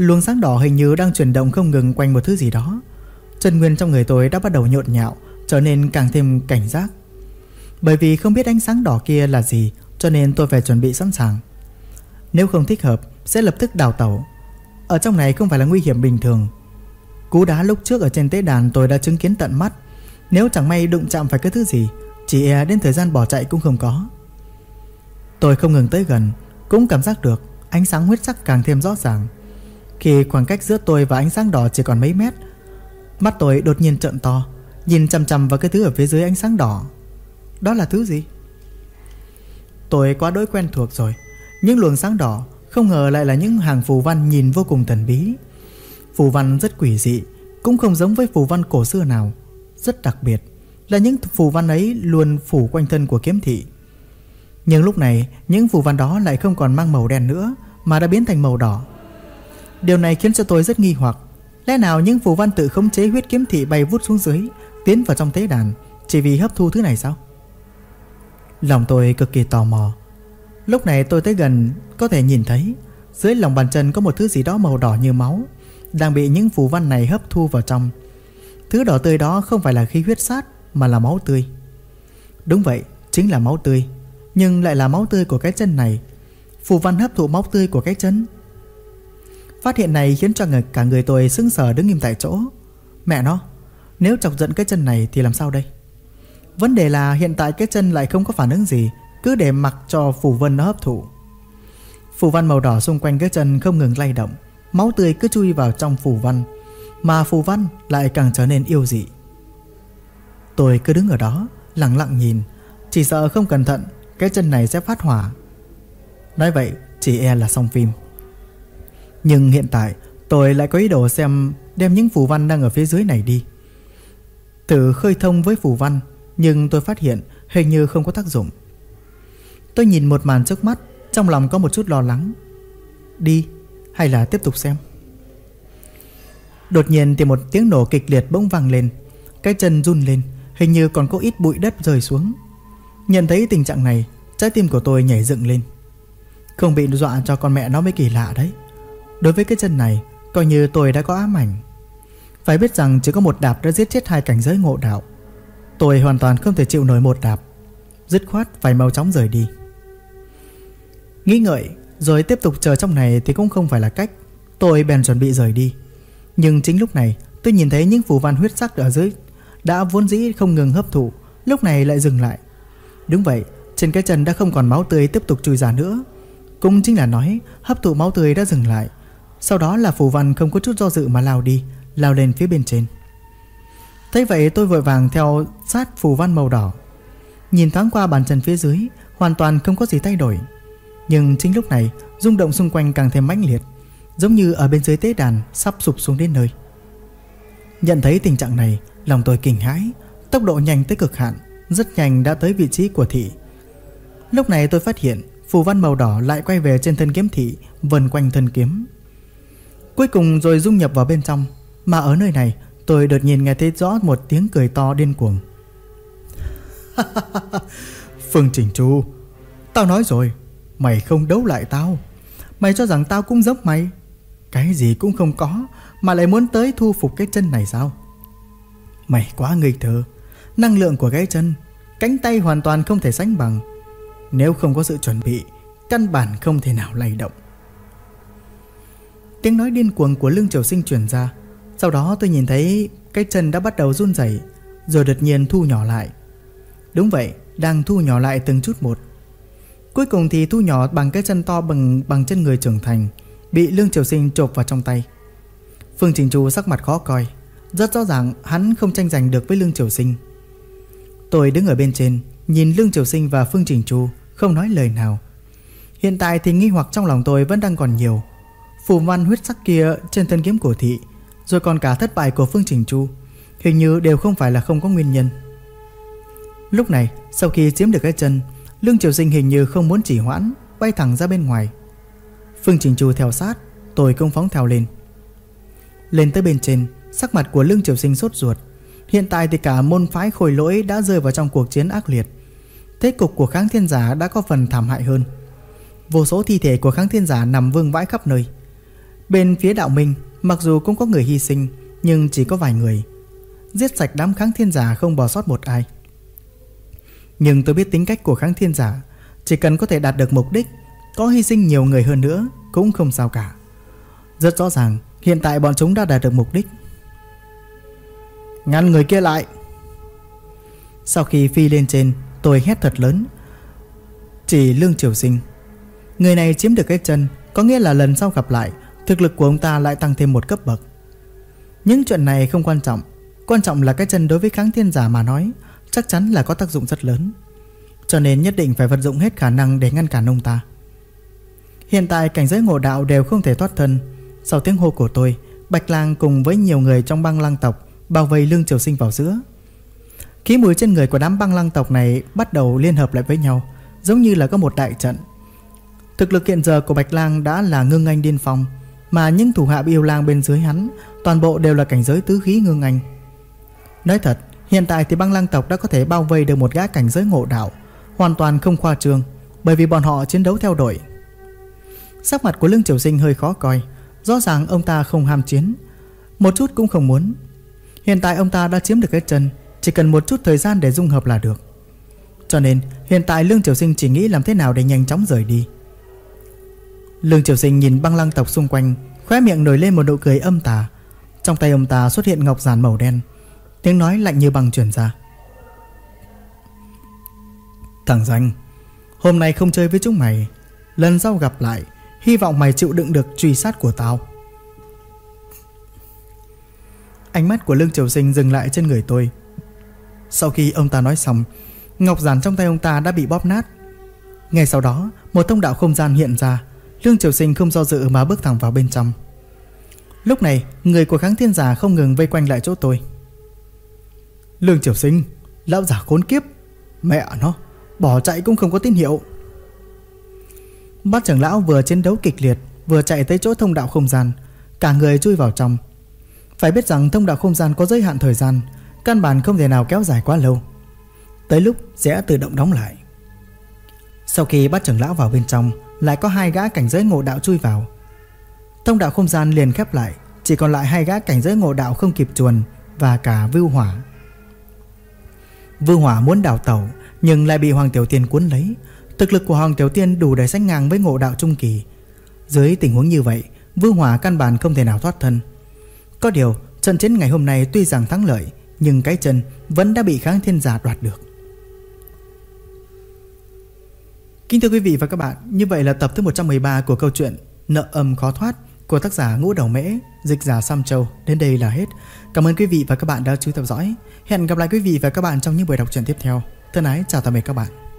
Luồng sáng đỏ hình như đang chuyển động không ngừng quanh một thứ gì đó. Chân nguyên trong người tôi đã bắt đầu nhộn nhạo, Trở nên càng thêm cảnh giác. Bởi vì không biết ánh sáng đỏ kia là gì, Cho nên tôi phải chuẩn bị sẵn sàng. Nếu không thích hợp, Sẽ lập tức đào tẩu. Ở trong này không phải là nguy hiểm bình thường. Cú đá lúc trước ở trên tế đàn tôi đã chứng kiến tận mắt. Nếu chẳng may đụng chạm phải cái thứ gì, Chỉ e đến thời gian bỏ chạy cũng không có. Tôi không ngừng tới gần, Cũng cảm giác được ánh sáng huyết sắc càng thêm rõ ràng. Khi khoảng cách giữa tôi và ánh sáng đỏ chỉ còn mấy mét, Mắt tôi đột nhiên trợn to, Nhìn chằm chằm vào cái thứ ở phía dưới ánh sáng đỏ. Đó là thứ gì? Tôi quá đỗi quen thuộc rồi. Những luồng sáng đỏ Không ngờ lại là những hàng phù văn nhìn vô cùng thần bí. Phù văn rất quỷ dị, Cũng không giống với phù văn cổ xưa nào. Rất đặc biệt, Là những phù văn ấy luôn phủ quanh thân của kiếm thị. Nhưng lúc này, Những phù văn đó lại không còn mang màu đen nữa, Mà đã biến thành màu đỏ. Điều này khiến cho tôi rất nghi hoặc. Lẽ nào những phù văn tự khống chế huyết kiếm thị bay vút xuống dưới, Tiến vào trong tế đàn, Chỉ vì hấp thu thứ này sao? Lòng tôi cực kỳ tò mò. Lúc này tôi tới gần, Có thể nhìn thấy, Dưới lòng bàn chân có một thứ gì đó màu đỏ như máu, Đang bị những phù văn này hấp thu vào trong. Thứ đỏ tươi đó không phải là khí huyết sát, Mà là máu tươi. Đúng vậy, chính là máu tươi, Nhưng lại là máu tươi của cái chân này. Phù văn hấp thụ máu tươi của cái chân Phát hiện này khiến cho người, cả người tôi sững sờ đứng im tại chỗ. Mẹ nó Nếu chọc giận cái chân này thì làm sao đây? Vấn đề là hiện tại cái chân lại không có phản ứng gì Cứ để mặc cho phù vân nó hấp thụ. Phù văn màu đỏ xung quanh cái chân không ngừng lay động Máu tươi cứ chui vào trong phù văn Mà phù văn lại càng trở nên yêu dị. Tôi cứ đứng ở đó Lặng lặng nhìn Chỉ sợ không cẩn thận Cái chân này sẽ phát hỏa. Nói vậy chỉ e là xong phim. Nhưng hiện tại, Tôi lại có ý đồ xem Đem những phù văn đang ở phía dưới này đi. Thử khơi thông với phù văn, Nhưng tôi phát hiện hình như không có tác dụng. Tôi nhìn một màn trước mắt, Trong lòng có một chút lo lắng. Đi, hay là tiếp tục xem? Đột nhiên thì một tiếng nổ kịch liệt bỗng vang lên. Cái chân run lên, Hình như còn có ít bụi đất rơi xuống. Nhận thấy tình trạng này, Trái tim của tôi nhảy dựng lên. Không bị dọa cho con mẹ nó mới kỳ lạ đấy. Đối với cái chân này, Coi như tôi đã có ám ảnh. Phải biết rằng chỉ có một đạp đã giết chết hai cảnh giới ngộ đạo. Tôi hoàn toàn không thể chịu nổi một đạp. Dứt khoát phải mau chóng rời đi. Nghĩ ngợi, Rồi tiếp tục chờ trong này thì cũng không phải là cách. Tôi bèn chuẩn bị rời đi. Nhưng chính lúc này, tôi nhìn thấy những phù văn huyết sắc ở dưới Đã vốn dĩ không ngừng hấp thụ, Lúc này lại dừng lại. Đúng vậy, Trên cái chân đã không còn máu tươi tiếp tục chui ra nữa. Cũng chính là nói, Hấp thụ máu tươi đã dừng lại. Sau đó là phù văn không có chút do dự mà lao đi, Lao lên phía bên trên. Thấy vậy tôi vội vàng theo sát phù văn màu đỏ. Nhìn thoáng qua bàn chân phía dưới, Hoàn toàn không có gì thay đổi. Nhưng chính lúc này, rung động xung quanh càng thêm mãnh liệt, Giống như ở bên dưới tế đàn Sắp sụp xuống đến nơi. Nhận thấy tình trạng này, Lòng tôi kinh hãi, Tốc độ nhanh tới cực hạn, Rất nhanh đã tới vị trí của thị. Lúc này tôi phát hiện Phù văn màu đỏ lại quay về trên thân kiếm thị, Vần quanh thân kiếm. Cuối cùng rồi dung nhập vào bên trong. Mà ở nơi này, Tôi đột nhiên nghe thấy rõ một tiếng cười to điên cuồng. Phương Trình Chu, Tao nói rồi, Mày không đấu lại tao. Mày cho rằng tao cũng giống mày. Cái gì cũng không có, Mà lại muốn tới thu phục cái chân này sao? Mày quá ngây thơ. Năng lượng của cái chân, Cánh tay hoàn toàn không thể sánh bằng. Nếu không có sự chuẩn bị, Căn bản không thể nào lay động. Tiếng nói điên cuồng của Lương Triều Sinh truyền ra. Sau đó tôi nhìn thấy Cái chân đã bắt đầu run rẩy, Rồi đột nhiên thu nhỏ lại. Đúng vậy, Đang thu nhỏ lại từng chút một. Cuối cùng thì thu nhỏ bằng cái chân to bằng bằng chân người trưởng thành, Bị Lương Triều Sinh chộp vào trong tay. Phương Trình Chu sắc mặt khó coi. Rất rõ ràng, hắn không tranh giành được với Lương Triều Sinh. Tôi đứng ở bên trên, Nhìn Lương Triều Sinh và Phương Trình Chu, Không nói lời nào. Hiện tại thì nghi hoặc trong lòng tôi vẫn đang còn nhiều. Phù văn huyết sắc kia trên thân kiếm của thị, Rồi còn cả thất bại của Phương Trình Chu, Hình như đều không phải là không có nguyên nhân. Lúc này, sau khi chiếm được cái chân, Lương Triều Sinh hình như không muốn chỉ hoãn, Bay thẳng ra bên ngoài. Phương Trình Chu theo sát, Tôi công phóng theo lên. Lên tới bên trên, Sắc mặt của Lương Triều Sinh sốt ruột. Hiện tại thì cả môn phái khôi lỗi đã rơi vào trong cuộc chiến ác liệt. Thế cục của kháng thiên giả đã có phần thảm hại hơn. Vô số thi thể của kháng thiên giả nằm vương vãi khắp nơi. Bên phía đạo minh, Mặc dù cũng có người hy sinh, Nhưng chỉ có vài người. Giết sạch đám kháng thiên giả không bỏ sót một ai. Nhưng tôi biết tính cách của kháng thiên giả, Chỉ cần có thể đạt được mục đích, Có hy sinh nhiều người hơn nữa Cũng không sao cả. Rất rõ ràng, hiện tại bọn chúng đã đạt được mục đích. Ngăn người kia lại. Sau khi phi lên trên, Tôi hét thật lớn. Chỉ lương triều sinh. Người này chiếm được cái chân, Có nghĩa là lần sau gặp lại Thực lực của ông ta lại tăng thêm một cấp bậc. Những chuyện này không quan trọng. Quan trọng là cái chân đối với kháng thiên giả mà nói, Chắc chắn là có tác dụng rất lớn. Cho nên nhất định phải vận dụng hết khả năng Để ngăn cản ông ta. Hiện tại cảnh giới ngộ đạo đều không thể thoát thân. Sau tiếng hô của tôi, Bạch Lang cùng với nhiều người trong băng lang tộc Bao vây lương triều sinh vào giữa. Khí mùi trên người của đám băng lang tộc này Bắt đầu liên hợp lại với nhau, Giống như là có một đại trận. Thực lực hiện giờ của Bạch Lang đã là ngưng anh điên phong mà những thủ hạ yêu lang bên dưới hắn, Toàn bộ đều là cảnh giới tứ khí ngưng anh. Nói thật, Hiện tại thì băng lang tộc đã có thể bao vây được một gã cảnh giới ngộ đạo, Hoàn toàn không khoa trương, Bởi vì bọn họ chiến đấu theo đội Sắc mặt của Lương Triều Sinh hơi khó coi, Rõ ràng ông ta không ham chiến. Một chút cũng không muốn. Hiện tại ông ta đã chiếm được cái chân, Chỉ cần một chút thời gian để dung hợp là được. Cho nên, hiện tại Lương Triều Sinh chỉ nghĩ làm thế nào để nhanh chóng rời đi. Lương Triều Sinh nhìn băng lăng tộc xung quanh, Khóe miệng nổi lên một nụ cười âm tà. Trong tay ông ta xuất hiện ngọc giản màu đen, Tiếng nói lạnh như băng truyền ra. Thằng danh, Hôm nay không chơi với chúng mày, Lần sau gặp lại, Hy vọng mày chịu đựng được truy sát của tao. Ánh mắt của Lương Triều Sinh dừng lại trên người tôi. Sau khi ông ta nói xong, Ngọc giản trong tay ông ta đã bị bóp nát. Ngay sau đó, Một thông đạo không gian hiện ra. Lương Triều Sinh không do dự mà bước thẳng vào bên trong. Lúc này, Người của kháng thiên giả không ngừng vây quanh lại chỗ tôi. Lương Triều Sinh, Lão giả khốn kiếp, Mẹ nó, Bỏ chạy cũng không có tín hiệu. Bát trưởng lão vừa chiến đấu kịch liệt, Vừa chạy tới chỗ thông đạo không gian, Cả người chui vào trong. Phải biết rằng thông đạo không gian có giới hạn thời gian, Căn bản không thể nào kéo dài quá lâu. Tới lúc sẽ tự động đóng lại. Sau khi bát trưởng lão vào bên trong lại có hai gã cảnh giới ngộ đạo chui vào. Thông đạo không gian liền khép lại, Chỉ còn lại hai gã cảnh giới ngộ đạo không kịp chuồn Và cả vưu hỏa. Vưu hỏa muốn đào tẩu, Nhưng lại bị Hoàng Tiểu Tiên cuốn lấy. Thực lực của Hoàng Tiểu Tiên đủ để sánh ngang với ngộ đạo trung kỳ. Dưới tình huống như vậy, Vưu hỏa căn bản không thể nào thoát thân. Có điều, trận chiến ngày hôm nay tuy rằng thắng lợi, Nhưng cái chân vẫn đã bị kháng thiên giả đoạt được. Kính thưa quý vị và các bạn Như vậy là tập thứ 113 của câu chuyện Nợ âm khó thoát của tác giả Ngũ Đầu Mễ, dịch giả Sam Châu đến đây là hết. Cảm ơn quý vị và các bạn đã chú ý theo dõi. Hẹn gặp lại quý vị và các bạn trong những buổi đọc truyện tiếp theo. Thân ái chào tạm biệt các bạn.